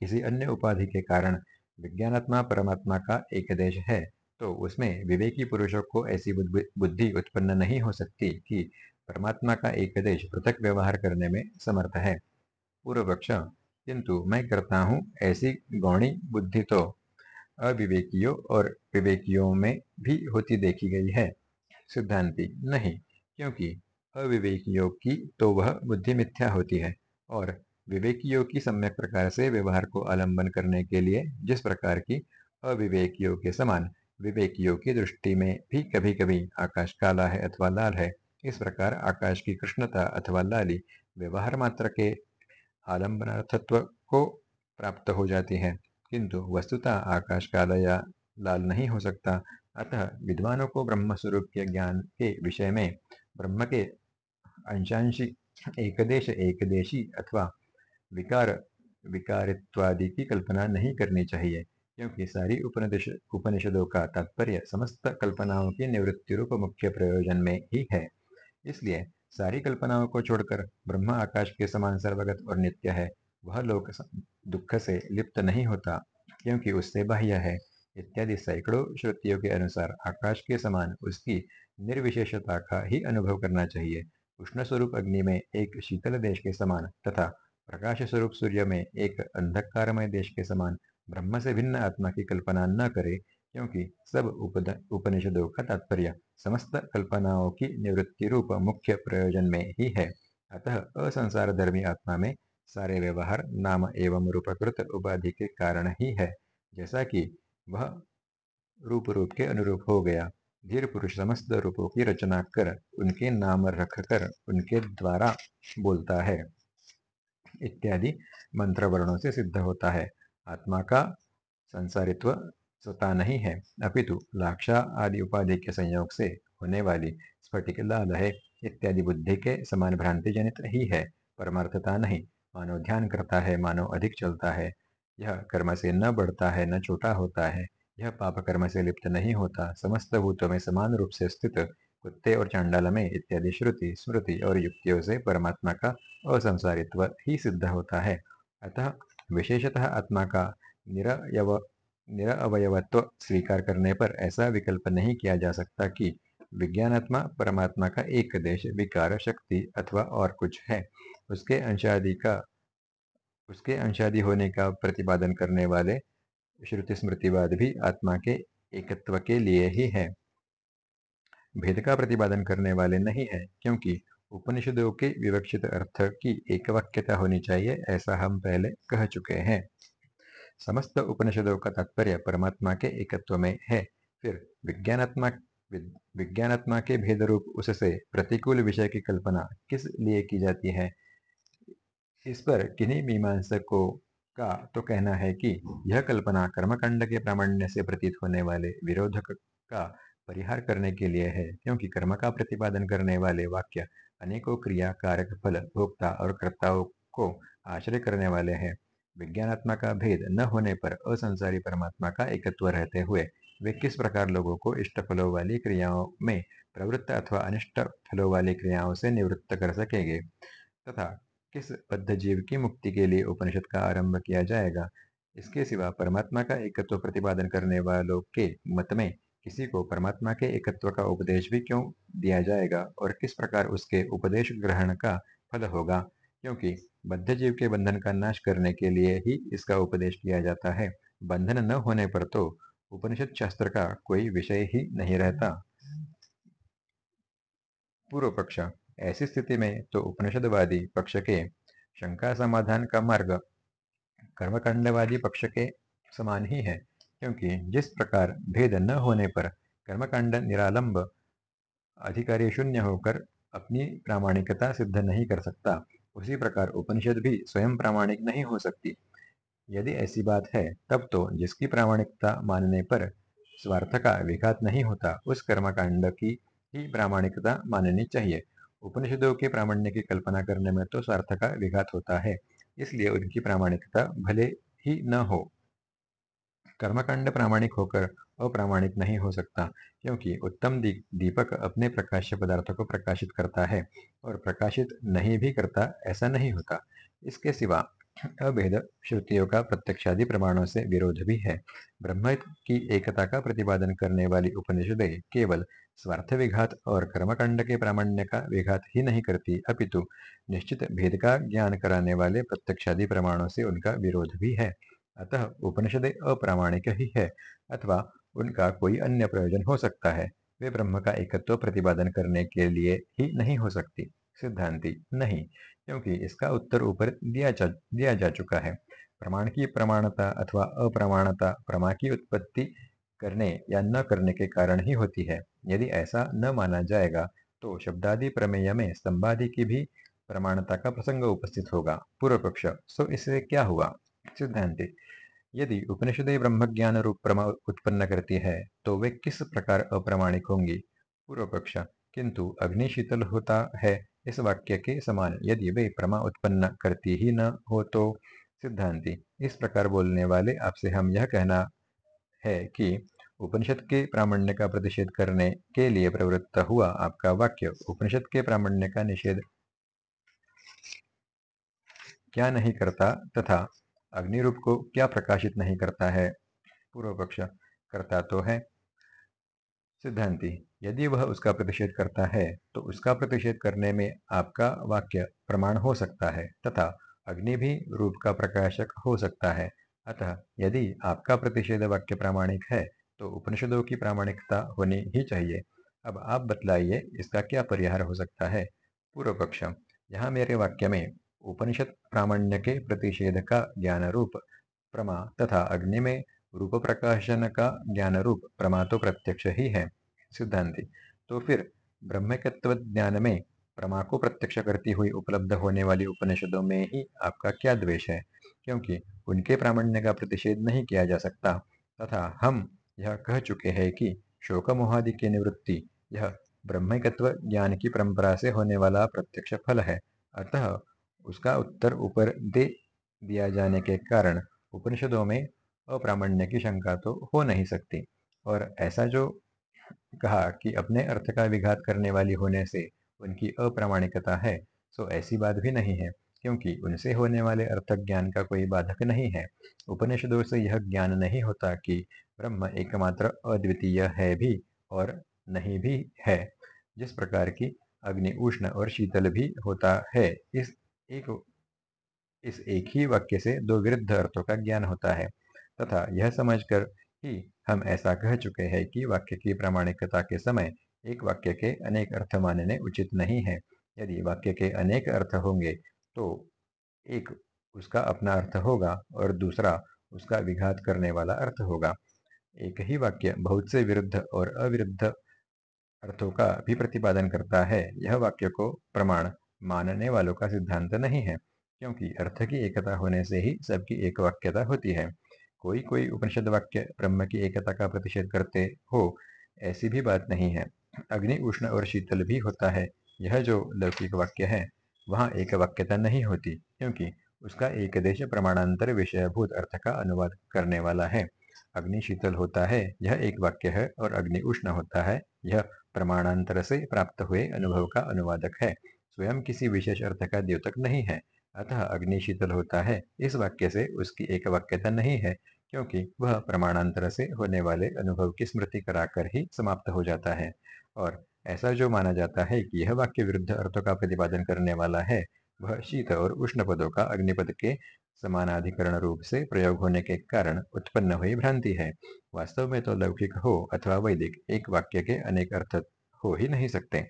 किसी अन्य उपाधि के कारण विज्ञानात्मा परमात्मा का एक देश है तो उसमें विवेकी पुरुषों को ऐसी बुद्धि उत्पन्न नहीं हो सकती कि परमात्मा का एक देश पृथक व्यवहार करने में समर्थ है। पूर्व पक्ष किंतु मैं करता हूँ ऐसी गौणी बुद्धि तो अविवेकियों और विवेकियों में भी होती देखी गई है। सिद्धांति, नहीं, क्योंकि अविवेकियों की तो वह बुद्धि मिथ्या होती है और विवेकियों की सम्यक प्रकार से व्यवहार को आलंबन करने के लिए जिस प्रकार की अविवेकियों के समान विवेकियों की दृष्टि में भी कभी कभी आकाश काला है अथवा लाल है, इस प्रकार आकाश की कृष्णता अथवा लाली व्यवहार मात्र के आलम्बनार्थत्व को प्राप्त हो जाती है। किंतु वस्तुतः आकाश काला या लाल नहीं हो सकता। अतः विद्वानों को ब्रह्म स्वरूप के ज्ञान के विषय में ब्रह्म के अंशांशी एकदेश एकदेशी अथवा विकार, विकारित्वादि की कल्पना नहीं करनी चाहिए, क्योंकि सारी उपनिष उपनिषदों का तात्पर्य समस्त कल्पनाओं की निवृत्ति रूप मुख्य प्रयोजन में ही है। इसलिए सारी कल्पनाओं को छोड़कर ब्रह्म आकाश के समान सर्वगत और नित्य है। वह लोक दुख से लिप्त नहीं होता, क्योंकि उससे बाह्य है, इत्यादि सैकड़ों श्रुतियों के अनुसार आकाश के समान उसकी निर्विशेषता का ही अनुभव करना चाहिए। उष्ण स्वरूप अग्नि में एक शीतल देश के समान तथा प्रकाश स्वरूप सूर्य में एक अंधकारमय देश के समान ब्रह्म से भिन्न आत्मा की कल्पना न करे, क्योंकि सब उपनिषदों का तात्पर्य समस्त कल्पनाओं की निवृत्ति रूप मुख्य प्रयोजन में ही है। अतः असंसार धर्मी आत्मा में सारे व्यवहार नाम एवं रूपकृत उपाधि के कारण ही है। जैसा कि वह रूप रूप के अनुरूप हो गया। धीर पुरुष समस्त रूपों की रचना कर, उनके नाम रख कर, उनके द्वारा बोलता है। इत्यादि मंत्र वर्णों से सिद्ध होता है। आत्मा का संसारित्व स्वता नहीं है। अपितु लाक्षा आदि उपाधि के संयोग से होने वाली स्फटिक लाल है इत्यादि बुद्धि के समान भ्रांति जनित ही है। परमार्थता नहीं। मानव ध्यान करता है मानव अधिक चलता है। यह कर्म से न बढ़ता है, न छोटा होता है। यह पाप कर्म से लिप्त नहीं होता। समस्त भूतों में समान रूप से स्थित कुत्ते और चांडाल में इत्यादि श्रुति, स्मृति और युक्तियों से परमात्मा का असंसारित्व ही सिद्ध होता है। अतः विशेषतः आत्मा का निरयव, निरअवयवत्व स्वीकार करने पर ऐसा विकल्प नहीं किया जा सकता कि विज्ञानात्मा परमात्मा का एक देश, विकार, शक्ति अथवा और कुछ है। उसके अंशादि का, उसके अंशादि होने का प्रतिपादन करने वाले श्रुति स्मृतिवाद भी आत्मा के एकत्व के लिए ही है। भेद का प्रतिपादन करने वाले नहीं है, क्योंकि उपनिषदों के विवक्षित अर्थ की एक वाक्यता होनी चाहिए, ऐसा हम पहले कह चुके हैं। समस्त उपनिषदों का तात्पर्य परमात्मा के एकत्व में है, फिर विज्ञानात्मा विज्ञानात्मा के भेद रूप उससे प्रतिकूल विषय की कल्पना किस लिए की जाती है? इस पर किन्हीं मीमांसकों का तो कहना है कि यह कल्पना कर्मकांड के प्रामाण्य से प्रतीत होने वाले विरोधक का परिहार करने के लिए है, क्योंकि कर्म का प्रतिपादन करने वाले वाक्य अनेकों क्रिया कारक फल भोक्ता और कर्ताओं को आश्रय करने वाले हैं। विज्ञानात्मा का भेद न होने पर असंसारी परमात्मा का एकत्व रहते हुए वे किस प्रकार लोगों को इष्ट फलों वाली क्रियाओं में प्रवृत्त अथवा अनिष्ट फलों वाली क्रियाओं से निवृत्त कर सकेंगे? तथा किस बद्ध जीव की मुक्ति के लिए उपनिषद का आरंभ किया जाएगा? इसके सिवा परमात्मा का एकत्व प्रतिपादन करने वालों के मत में किसी को परमात्मा के एकत्व का उपदेश भी क्यों दिया जाएगा? और किस प्रकार उसके उपदेश ग्रहण का फल होगा? क्योंकि बद्ध जीव के बंधन का नाश करने के लिए ही इसका उपदेश किया जाता है। बंधन न होने पर तो उपनिषद शास्त्र का कोई विषय ही नहीं रहता। पूर्व पक्ष ऐसी स्थिति में तो उपनिषदवादी पक्ष के शंका समाधान का मार्ग कर्मकांडवादी पक्ष के समान ही है। क्योंकि जिस प्रकार भेद न होने पर कर्मकांड निरालंब, अधिकारी शून्य होकर अपनी प्रामाणिकता सिद्ध नहीं कर सकता, उसी प्रकार उपनिषद भी स्वयं प्रामाणिक नहीं हो सकती। यदि ऐसी बात है, तब तो जिसकी प्रामाणिकता मानने पर स्वार्थ का विघात नहीं होता, उस कर्मकांड की ही प्रामाणिकता माननी चाहिए। उपनिषदों के प्रामाण्य की कल्पना करने में तो स्वार्थ का विघात होता है इसलिए उनकी प्रामाणिकता भले ही न हो। कर्मकांड प्रामाणिक होकर अप्रामाणिक नहीं हो सकता क्योंकि उत्तम दी, दीपक अपने प्रकाश्य पदार्थों को प्रकाशित करता है और प्रकाशित नहीं भी करता ऐसा नहीं होता। इसके सिवा अभेद श्रुतियों का प्रत्यक्षादि प्रमाणों से विरोध भी है। ब्रह्म की एकता का प्रतिपादन करने वाली उपनिषदें केवल स्वार्थ विघात और कर्मकांड के प्रामाण्य का विघात ही नहीं करती। अपितु निश्चित भेद का ज्ञान कराने वाले प्रत्यक्षादि प्रमाणों से उनका विरोध भी है। अतः उपनिषदें अप्रामाणिक ही है, अथवा उनका कोई अन्य प्रयोजन हो सकता है। वे ब्रह्म का एकत्व प्रतिपादन करने के लिए ही नहीं हो सकती। सिद्धांति, नहीं, क्योंकि इसका उत्तर ऊपर दिया जा दिया जा चुका है। प्रमाण की प्रमाणता अथवा अप्रमाणता, प्रमा की उत्पत्ति करने या न करने के कारण ही होती है। यदि ऐसा न माना जाएगा तो शब्दादि प्रमेय में स्तंभादि की भी प्रमाणता का प्रसंग उपस्थित होगा। पूर्व पक्ष सो इससे क्या हुआ? सिद्धांति, यदि उपनिषद ब्रह्म ज्ञान रूप प्रमा उत्पन्न करती है तो वे किस प्रकार अप्रमाणिक होंगी? पूर्व पक्ष किंतु अग्नि शीतल होता है, इस वाक्य के समान यदि वे प्रमा उत्पन्न करती ही न हो तो? सिद्धांति, इस प्रकार बोलने वाले आपसे हम यह कहना है कि उपनिषद के प्रामाण्य का प्रतिषेध करने के लिए प्रवृत्त हुआ आपका वाक्य, उपनिषद के प्रामाण्य का निषेध। क्या नहीं करता तथा अग्निरूप को क्या प्रकाशित नहीं करता है? पूर्व पक्ष करता तो है। सिद्धांति, यदि वह उसका प्रतिषेध करता है तो उसका प्रतिषेध करने में आपका वाक्य प्रमाण हो सकता है तथा अग्नि भी रूप का प्रकाशक हो सकता है। अतः यदि आपका प्रतिषेध वाक्य प्रामाणिक है तो उपनिषदों की प्रामाणिकता होनी ही चाहिए। अब आप बतलाइए, इसका क्या परिहार हो सकता है? पूर्व पक्ष यहाँ मेरे वाक्य में उपनिषद प्रामाण्य के प्रतिषेध का ज्ञान रूप प्रमा तथा अग्नि में रूप प्रकाशन का ज्ञान रूप प्रमा तो प्रत्यक्ष ही है, सिद्धांति। तो फिर ब्रह्मकत्व ज्ञान में प्रमा को प्रत्यक्ष करती हुई उपलब्ध होने वाली उपनिषदों में ही आपका क्या द्वेष है? क्योंकि उनके प्रामाण्य का प्रतिषेध नहीं किया जा सकता, तथा हम यह कह चुके हैं कि शोक मोहादि की निवृत्ति, यह ब्रह्मकत्व ज्ञान की परंपरा से होने वाला प्रत्यक्ष फल है। अतः उसका उत्तर ऊपर दे दिया जाने के कारण उपनिषदों में अप्रामाण्य की शंका तो हो नहीं सकती। और ऐसा जो कहा कि अपने अर्थ का विघात करने वाली होने से उनकी अप्रामाणिकता है, सो ऐसी बात भी नहीं है, क्योंकि उनसे होने वाले अर्थ ज्ञान का कोई बाधक नहीं है। उपनिषदों से यह ज्ञान नहीं होता कि ब्रह्म एकमात्र अद्वितीय है भी और नहीं भी है। जिस प्रकार की अग्नि उष्ण और शीतल भी होता है, इस एक इस एक ही वाक्य से दो विरुद्ध अर्थों का ज्ञान होता है। तथा यह समझकर ही हम ऐसा कह चुके हैं कि वाक्य की प्रामाणिकता के समय एक वाक्य के अनेक अर्थ मानने उचित नहीं है। यदि वाक्य के अनेक अर्थ होंगे तो एक उसका अपना अर्थ होगा और दूसरा उसका विघात करने वाला अर्थ होगा। एक ही वाक्य बहुत से विरुद्ध और अविरुद्ध अर्थों का भी प्रतिपादन करता है। यह वाक्य को प्रमाण मानने वालों का सिद्धांत नहीं है, क्योंकि अर्थ की एकता होने से ही सबकी एक वाक्यता होती है। कोई कोई उपनिषद वाक्य ब्रह्म की एकता का प्रतिषेध करते हो, ऐसी भी बात नहीं है। अग्नि, उष्ण और शीतल भी होता है। यह जो लौकिक वाक्य है, वहाँ एक वाक्यता नहीं होती, क्योंकि उसका एक देश प्रमाणांतर विषयभूत अर्थ का अनुवाद करने वाला है। अग्नि शीतल होता है, यह एक वाक्य है और अग्नि उष्ण होता है, यह प्रमाणांतर से प्राप्त हुए अनुभव का अनुवादक है। स्वयं किसी विशेष अर्थ का द्योतक नहीं है, अतः अग्नि शीतल होता है, इस वाक्य से उसकी एक वाक्यता नहीं है, क्योंकि वह प्रमाणांतर से होने वाले अनुभव की स्मृति कराकर ही समाप्त हो जाता है। और ऐसा जो माना जाता है कि यह वाक्य विरुद्ध अर्थों का प्रतिपादन करने वाला है, वह शीत और उष्ण पदों का अग्निपद के समानाधिकरण रूप से प्रयोग होने के कारण उत्पन्न हुई भ्रांति है। वास्तव में तो लौकिक हो अथवा वैदिक, एक वाक्य के अनेक अर्थ हो ही नहीं सकते।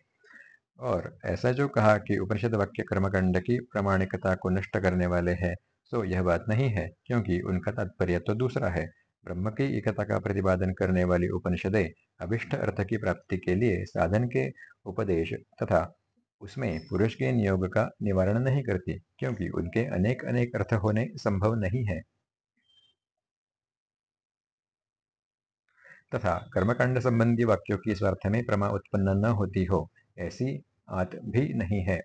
और ऐसा जो कहा कि उपनिषद वाक्य कर्मकांड की प्रामाणिकता को नष्ट करने वाले हैं सो यह बात नहीं है, क्योंकि उनका तात्पर्य तो दूसरा है। ब्रह्म की एकता का प्रतिपादन करने वाली उपनिषदें अभिष्ट अर्थ की प्राप्ति के लिए साधन के उपदेश तथा उसमें पुरुष के नियोग का निवारण नहीं करती, क्योंकि उनके अनेक अनेक अर्थ होने संभव नहीं है। तथा कर्मकांड संबंधी वाक्यों की स्वार्थ में प्रमा उत्पन्न न होती हो, ऐसी आत भी नहीं है।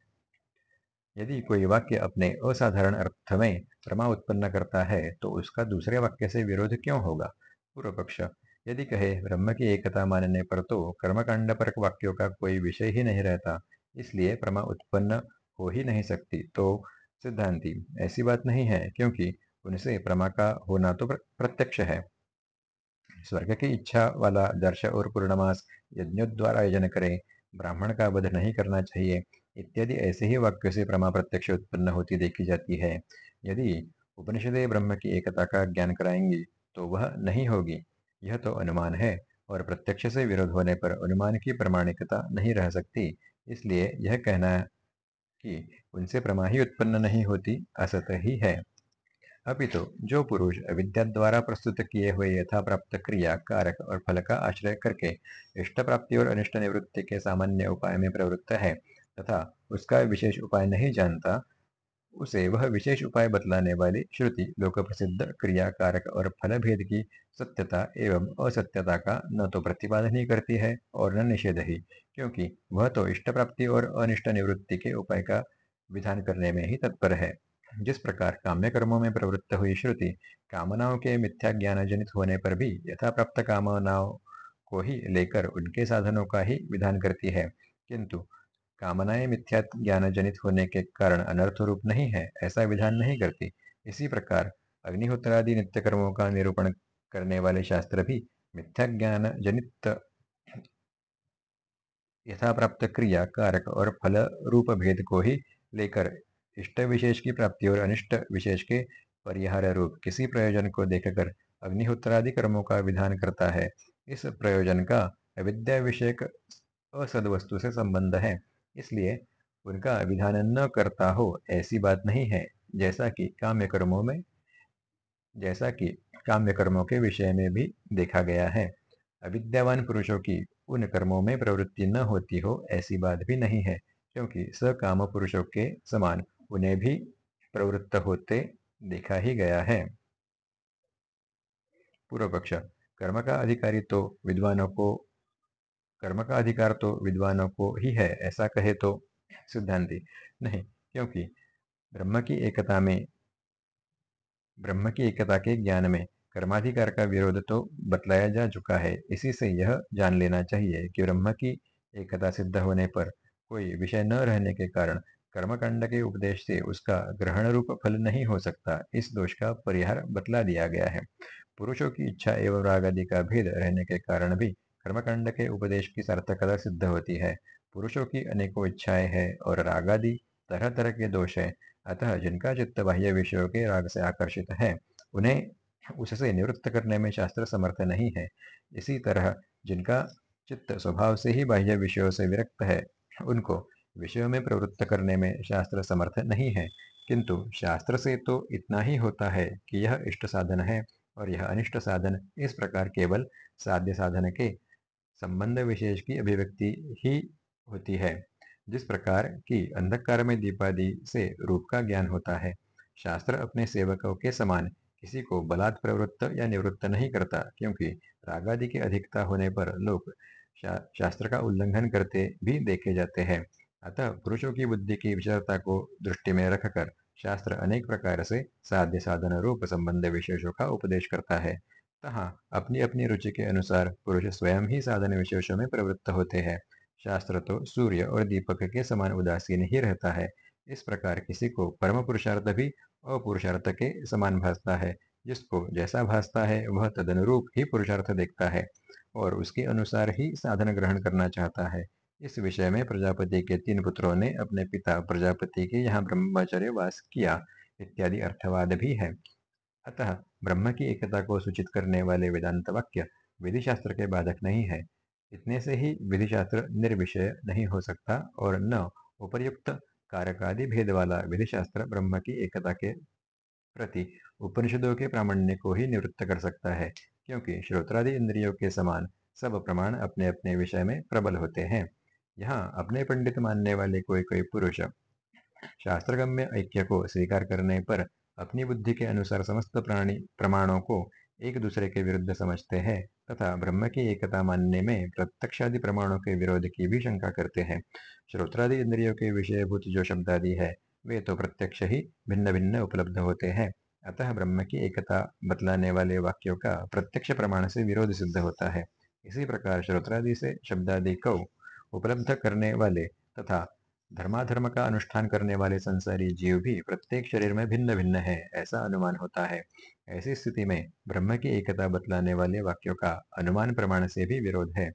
यदि कोई वाक्य अपने असाधारण अर्थ में प्रमा उत्पन्न करता है तो उसका दूसरे वाक्य से विरोध क्यों होगा? पूर्व पक्ष, यदि कहे, ब्रह्म की एकता मानने पर तो कर्मकांड पर वाक्यों का कोई विषय ही नहीं रहता। इसलिए प्रमा उत्पन्न हो ही नहीं सकती। तो सिद्धांति, ऐसी बात नहीं है, क्योंकि उनसे प्रमा का होना तो प्रत्यक्ष है। स्वर्ग की इच्छा वाला दर्श और पूर्णमास यज्ञों द्वारा यजन करे, ब्राह्मण का वध नहीं करना चाहिए। इत्यादि ऐसे ही वाक्यों से प्रमा प्रत्यक्ष उत्पन्न होती देखी जाती है। यदि उपनिषदें ब्रह्म की एकता का ज्ञान कराएँगी तो वह नहीं होगी। यह तो अनुमान है, और प्रत्यक्ष से विरोध होने पर अनुमान की प्रमाणिकता नहीं रह सकती। इसलिए यह कहना कि उनसे प्रमा ही उत्पन्न नहीं होती असत ही है। अपितु तो जो पुरुष अविद्या द्वारा प्रस्तुत किए हुए यथा प्राप्त क्रिया, कारक और फल का आश्रय करके इष्ट प्राप्ति और अनिष्ट निवृत्ति के सामान्य उपाय में प्रवृत्त है, तथा उसका विशेष उपाय नहीं जानता उसे वह विशेष उपाय बतलाने वाली श्रुति लोक प्रसिद्ध क्रिया कारक और फल भेद की सत्यता एवं असत्यता का न तो प्रतिपादन ही करती है और न निषेध ही, क्योंकि वह तो इष्ट प्राप्ति और अनिष्ट निवृत्ति के उपाय का विधान करने में ही तत्पर है। जिस प्रकार काम्य कर्मों में प्रवृत्त हुई श्रुति कामनाओं के मिथ्या ज्ञान जनित होने पर भी यथा प्राप्त कामनाओं को ही लेकर उनके साधनों का ही विधान करती है, किंतु कामनाएँ मिथ्या ज्ञान जनित होने के कारण अनर्थ रूप नहीं है, ऐसा विधान नहीं करती। इसी प्रकार अग्निहोत्रादि नित्य कर्मों का निरूपण करने वाले शास्त्र भी मिथ्या ज्ञान जनित यथा प्राप्त क्रिया, कारक और फल रूप भेद को ही लेकर इष्ट विशेष की प्राप्ति और अनिष्ट विशेष के परिहार रूप किसी प्रयोजन को देखकर अग्निहोत्रादि कर्मों का विधान करता है। इस प्रयोजन का अविद्या विषयक असद वस्तु से संबंध है। इसलिए उनका विधान न करता हो, ऐसी बात नहीं है। जैसा कि काम्य कर्मों में, जैसा कि काम्य कर्मों के विषय में भी देखा गया है, अविद्यावान पुरुषों की उन कर्मों में प्रवृत्ति न होती हो, ऐसी बात भी नहीं है, क्योंकि सकाम पुरुषों के समान उन्हें भी प्रवृत्त होते देखा ही गया है। पूर्व पक्ष कर्म का अधिकारी तो विद्वानों को कर्म का अधिकार तो विद्वानों को ही है, ऐसा कहे तो सिद्धांति। नहीं, क्योंकि ब्रह्म की एकता में, ब्रह्म की एकता के ज्ञान में कर्माधिकार का विरोध तो बतलाया जा चुका है, इसी से यह जान लेना चाहिए कि ब्रह्म की एकता सिद्ध होने पर कोई विषय न रहने के कारण कर्मकांड के उपदेश से उसका ग्रहण रूप फल नहीं हो सकता, इस दोष का परिहार बतला दिया गया है। पुरुषों की इच्छा एवं राग आदि का भेद रहने के कारण भी कर्मकांड के उपदेश की सार्थकता सिद्ध होती है। पुरुषों की अनेकों इच्छाएँ हैं और राग आदि तरह तरह के दोष है, अतः जिनका चित्त बाह्य विषयों के राग से आकर्षित है, उन्हें उससे निवृत्त करने में शास्त्र समर्थ नहीं है। इसी तरह जिनका चित्त स्वभाव से ही बाह्य विषयों से विरक्त है, उनको विषयों में प्रवृत्त करने में शास्त्र समर्थ नहीं है। किंतु शास्त्र से तो इतना ही होता है कि यह इष्ट साधन है और यह अनिष्ट साधन इस प्रकार केवल साध्य साधन के संबंध विशेष की अभिव्यक्ति ही होती है जिस प्रकार की अंधकार में दीपादि से रूप का ज्ञान होता है। शास्त्र अपने सेवकों के समान किसी को बलात् प्रवृत्त या निवृत्त नहीं करता क्योंकि रागादि की अधिकता होने पर लोग शा, शास्त्र का उल्लंघन करते भी देखे जाते हैं। अतः पुरुषों की बुद्धि की विचारता को दृष्टि में रखकर शास्त्र अनेक प्रकार से साध्य साधन रूप संबंध विशेषों का उपदेश करता है। तहा अपनी अपनी रुचि के अनुसार पुरुष स्वयं ही साधन विशेषों में प्रवृत्त होते हैं। शास्त्र तो सूर्य और दीपक के समान उदासीन ही रहता है। इस प्रकार किसी को परम पुरुषार्थ भी अपुरुषार्थ के समान भासता है। जिसको जैसा भासता है, वह तदनुरूप ही पुरुषार्थ देखता है और उसके अनुसार ही साधन ग्रहण करना चाहता है। इस विषय में प्रजापति के तीन पुत्रों ने अपने पिता प्रजापति के यहाँ ब्रह्मचर्य वास किया, इत्यादि अर्थवाद भी है। अतः ब्रह्म की एकता को सूचित करने वाले वेदांत वाक्य विधि शास्त्र के बाधक नहीं है। इतने से ही विधिशास्त्र निर्विषय नहीं हो सकता और न उपर्युक्त कारकादि भेद वाला विधिशास्त्र ब्रह्म की एकता के प्रति उपनिषदों के प्रामाण्य को ही निवृत्त कर सकता है, क्योंकि श्रोत्रादि इंद्रियों के समान सब प्रमाण अपने अपने विषय में प्रबल होते हैं। यहाँ अपने पंडित मानने वाले कोई कोई पुरुष शास्त्रगम्य ऐक्य को स्वीकार करने पर अपनी बुद्धि के अनुसार समस्त प्राणी, प्रमाणों को एक दूसरे के विरुद्ध समझते हैं तथा ब्रह्म की एकता मानने में प्रत्यक्षादि प्रमाणों के विरोध की भी शंका करते हैं। श्रोत्रादि इंद्रियों के विषयभूत जो शब्दादि है, वे तो प्रत्यक्ष ही भिन्न भिन्न उपलब्ध होते हैं। अतः ब्रह्म की एकता बतलाने वाले वाक्यों का प्रत्यक्ष प्रमाण से विरोध सिद्ध होता है। इसी प्रकार श्रोत्रादि से शब्दादि को उपलब्ध करने वाले तथा धर्माधर्म का अनुष्ठान करने वाले संसारी जीव भी प्रत्येक शरीर में भिन्न भिन्न है, ऐसा अनुमान होता है। ऐसी स्थिति में ब्रह्म की एकता बतलाने वाले वाक्यों का अनुमान प्रमाण से भी विरोध है।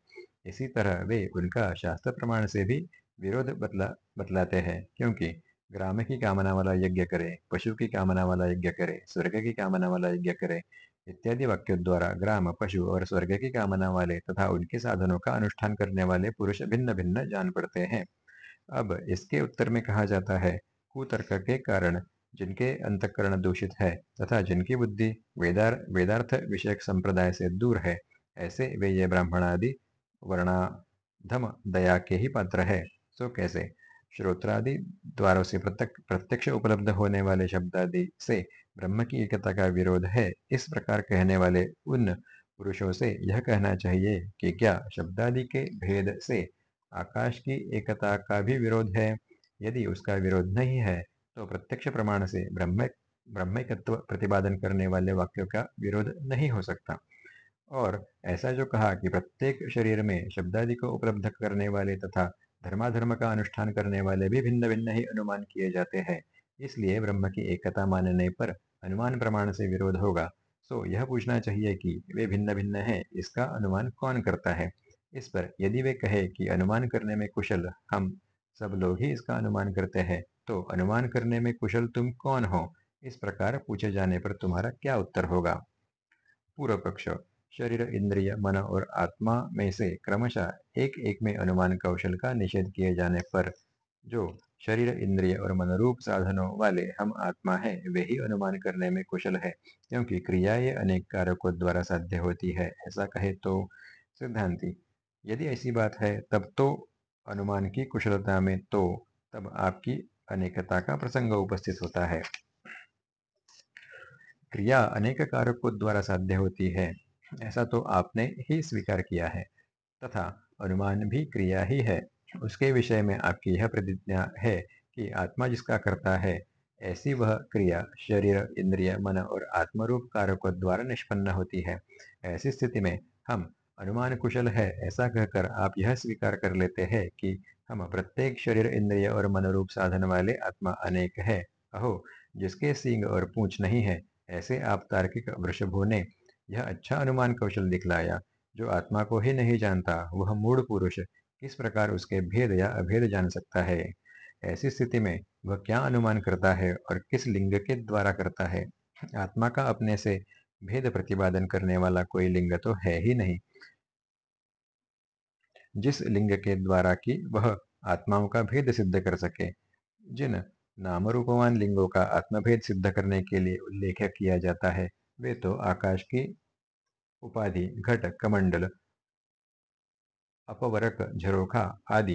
इसी तरह वे उनका शास्त्र प्रमाण से भी विरोध बतला, बतलाते हैं, क्योंकि ग्राम की कामना वाला यज्ञ करे, पशु की कामना वाला यज्ञ करे, स्वर्ग की कामना वाला यज्ञ करे, इत्यादि वाक्यों द्वारा ग्राम, पशु और स्वर्ग की कामना वाले तथा उनके साधनों का अनुष्ठान करने वाले पुरुष भिन्न भिन्न जान पड़ते हैं। अब इसके उत्तर में कहा जाता है, कुतर्क के कारण, जिनके अंतकरण दूषित है तथा जिनकी बुद्धि वेदार, वेदार्थ विषयक संप्रदाय से दूर है, ऐसे वे ये ब्राह्मणादि वर्णाधम दया के ही पात्र है। सो कैसे? श्रोत्रादि द्वारों से प्रत्यक्ष उपलब्ध होने वाले शब्दादि से ब्रह्म की एकता का विरोध है, इस प्रकार कहने वाले उन पुरुषों से यह कहना चाहिए कि क्या शब्दादि के भेद से आकाश की एकता का भी विरोध है। यदि उसका विरोध नहीं है तो प्रत्यक्ष प्रमाण से ब्रह्म, ब्रह्मिकत्व प्रतिपादन करने वाले वाक्यों का विरोध नहीं हो सकता। और ऐसा जो कहा कि प्रत्येक शरीर में शब्दादि को उपलब्ध करने वाले तथा धर्माधर्म का अनुष्ठान करने वाले भी भिन्न भिन्न ही अनुमान किए जाते हैं, इसलिए ब्रह्म की एकता मानने पर अनुमान प्रमाण से विरोध होगा। सो यह पूछना चाहिए कि वे भिन्न भिन्न है, इसका अनुमान कौन करता है? इस पर यदि वे कहे कि अनुमान करने में कुशल हम सब लोग ही इसका अनुमान करते हैं तो अनुमान करने में कुशल तुम कौन हो? इस प्रकार पूछे जाने पर तुम्हारा क्या उत्तर होगा? पूर्व पक्ष, शरीर, इंद्रिय, मन और आत्मा में से क्रमशः एक एक में अनुमान कौशल का निषेध किए जाने पर जो शरीर, इंद्रिय और मनरूप साधनों वाले हम आत्मा है, वे ही अनुमान करने में कुशल है, क्योंकि क्रियाएँ अनेक कारकों द्वारा साध्य होती है, ऐसा कहे तो सिद्धांति। यदि ऐसी बात है, तब तो अनुमान की कुशलता में तो तब आपकी अनेकता का प्रसंग उपस्थित होता है। क्रिया अनेक कारकों द्वारा साध्य होती है, ऐसा तो आपने ही स्वीकार किया है, तथा अनुमान भी क्रिया ही है, उसके विषय में आपकी यह प्रतिज्ञा है कि आत्मा जिसका करता है, ऐसी वह क्रिया शरीर, इंद्रिय, मन और आत्मरूप कारकों द्वारा निष्पन्न होती है। ऐसी स्थिति में हम अनुमान कुशल है, ऐसा कहकर आप यह स्वीकार कर लेते हैं कि हम प्रत्येक शरीर, इंद्रिय और मनोरूप साधन वाले आत्मा अनेक है। अहो, जिसके सींग और पूछ नहीं है, ऐसे आप तार्किक वृषभों ने यह अच्छा अनुमान कौशल दिखलाया, जो आत्मा को ही नहीं जानता, वह मूड पुरुष, किस प्रकार उसके भेद या अभेद जान सकता है? ऐसी स्थिति में वह क्या अनुमान करता है और किस लिंग के द्वारा करता है? आत्मा का अपने से भेद प्रतिपादन करने वाला कोई लिंग तो है ही नहीं। जिस लिंग के द्वारा कि वह आत्माओं का भेद सिद्ध कर सके। जिन नाम रूपवान लिंगों का आत्मभेद सिद्ध करने के लिए उल्लेख किया जाता है, वे तो आकाश की उपाधि, घट, कमंडल, अपवरक, झरोखा आदि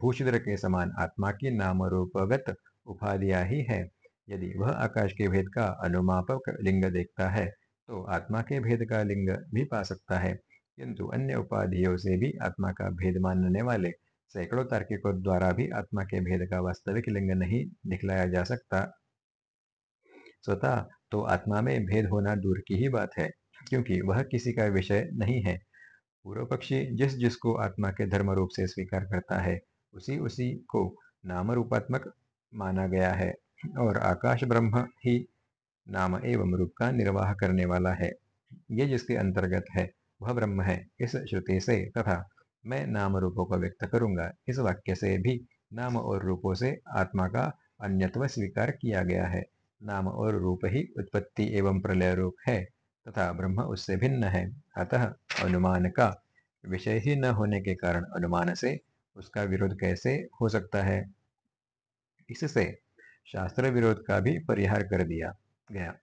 भूषिद्र के समान आत्मा की नाम रूपगत उपाधिया ही है। यदि वह आकाश के भेद का अनुमापक लिंग देखता है तो आत्मा के भेद का लिंग भी पा सकता है। किंतु अन्य उपाधियों से भी आत्मा का भेद मानने वाले सैकड़ों तार्किकों द्वारा भी आत्मा के भेद का वास्तविक लिंग नहीं दिखलाया जा सकता। स्वतः तो आत्मा में भेद होना दूर की ही बात है, क्योंकि वह किसी का विषय नहीं है। पूर्व पक्षी जिस जिसको आत्मा के धर्म रूप से स्वीकार करता है, उसी उसी को नाम रूपात्मक माना गया है और आकाश ब्रह्म ही नाम एवं रूप का निर्वाह करने वाला है। ये जिसके अंतर्गत है वह ब्रह्म है। इस श्रुति से तथा मैं नाम रूपों को व्यक्त करूँगा। इस वाक्य से भी नाम और रूपों से आत्मा का अन्यत्व स्वीकार किया गया है। नाम और रूप ही उत्पत्ति एवं प्रलय रूप है तथा ब्रह्म उससे भिन्न है। अतः अनुमान का विषय ही न होने के कारण अनुमान से उसका विरोध कैसे हो सकता है? इससे शास्त्र विरोध का भी परिहार कर दिया गया।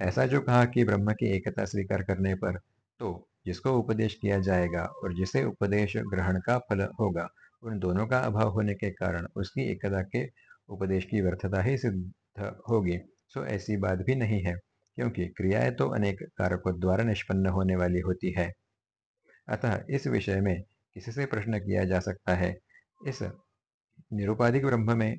ऐसा जो कहा कि ब्रह्म की एकता स्वीकार करने पर तो जिसको उपदेश किया जाएगा और जिसे उपदेश ग्रहण का फल होगा, उन दोनों का अभाव होने के कारण उसकी एकता के उपदेश की व्यर्थता ही सिद्ध होगी। सो ऐसी बात भी नहीं है, क्योंकि क्रियाएँ तो अनेक कारकों द्वारा निष्पन्न होने वाली होती है। अतः इस विषय में किसी से प्रश्न किया जा सकता है। इस निरुपाधिक ब्रह्म में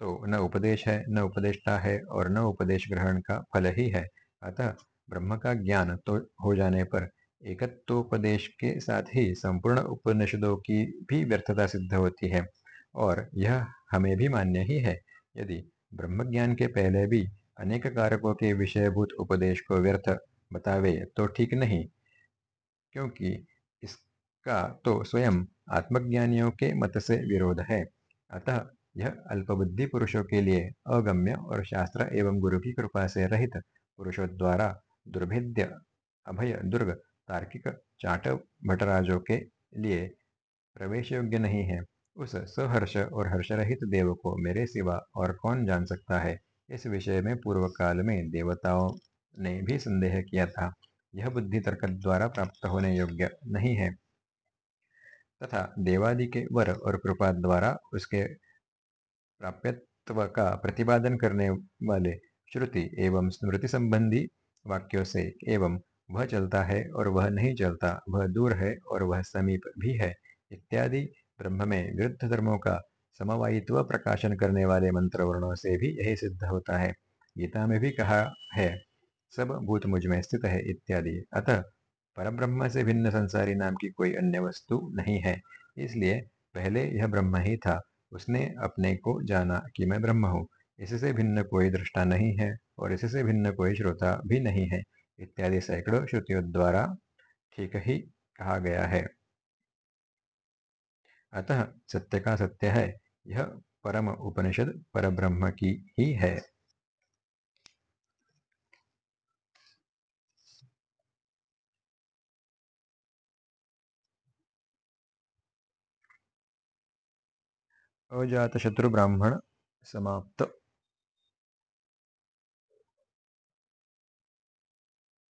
तो न उपदेश है, न उपदेष्टा है और न उपदेश ग्रहण का फल ही है। अतः ब्रह्म का ज्ञान तो हो जाने पर एकत्वोपदेश के साथ ही संपूर्ण उपनिषदों की भी व्यर्थता सिद्ध होती है और यह हमें भी मान्य ही है। यदि ब्रह्म ज्ञान के पहले भी अनेक कारकों के विषयभूत उपदेश को व्यर्थ बतावे तो ठीक नहीं, क्योंकि इसका तो स्वयं आत्मज्ञानियों के मत से विरोध है। अतः यह अल्पबुद्धि पुरुषों के लिए अगम्य और शास्त्र एवं गुरु की कृपा से रहित पुरुषों द्वारा दुर्भेद्य, अभय, दुर्ग, तार्किक, चाट भटराजों के लिए प्रवेश योग्य नहीं है। उस सहर्ष और हर्ष रहित देव को मेरे सिवा और कौन जान सकता है? इस विषय में पूर्व काल में देवताओं ने भी संदेह किया था। यह बुद्धि तर्क द्वारा प्राप्त होने योग्य नहीं है। तथा देवादि के वर और कृपा द्वारा उसके प्राप्यत्व का प्रतिपादन करने वाले श्रुति एवं स्मृति संबंधी वाक्यों से एवं वह चलता है और वह नहीं चलता, वह दूर है और वह समीप भी है, इत्यादि ब्रह्म में विरुद्ध धर्मों का समवायित्व प्रकाशन करने वाले मंत्र वर्णों से भी यही सिद्ध होता है। गीता में भी कहा है, सब भूत मुझमें स्थित है इत्यादि। अतः परब्रह्म से भिन्न संसारी नाम की कोई अन्य वस्तु नहीं है, इसलिए पहले यह ब्रह्म ही था। उसने अपने को जाना कि मैं ब्रह्म हूँ। इससे भिन्न कोई दृष्टा नहीं है और इससे भिन्न कोई श्रोता भी नहीं है। इत्यादि सैकड़ों श्रुतियों द्वारा ठीक ही कहा गया है। अतः सत्य का सत्य है। यह परम उपनिषद परब्रह्म की ही है। अजात शत्रु ब्राह्मण समाप्त।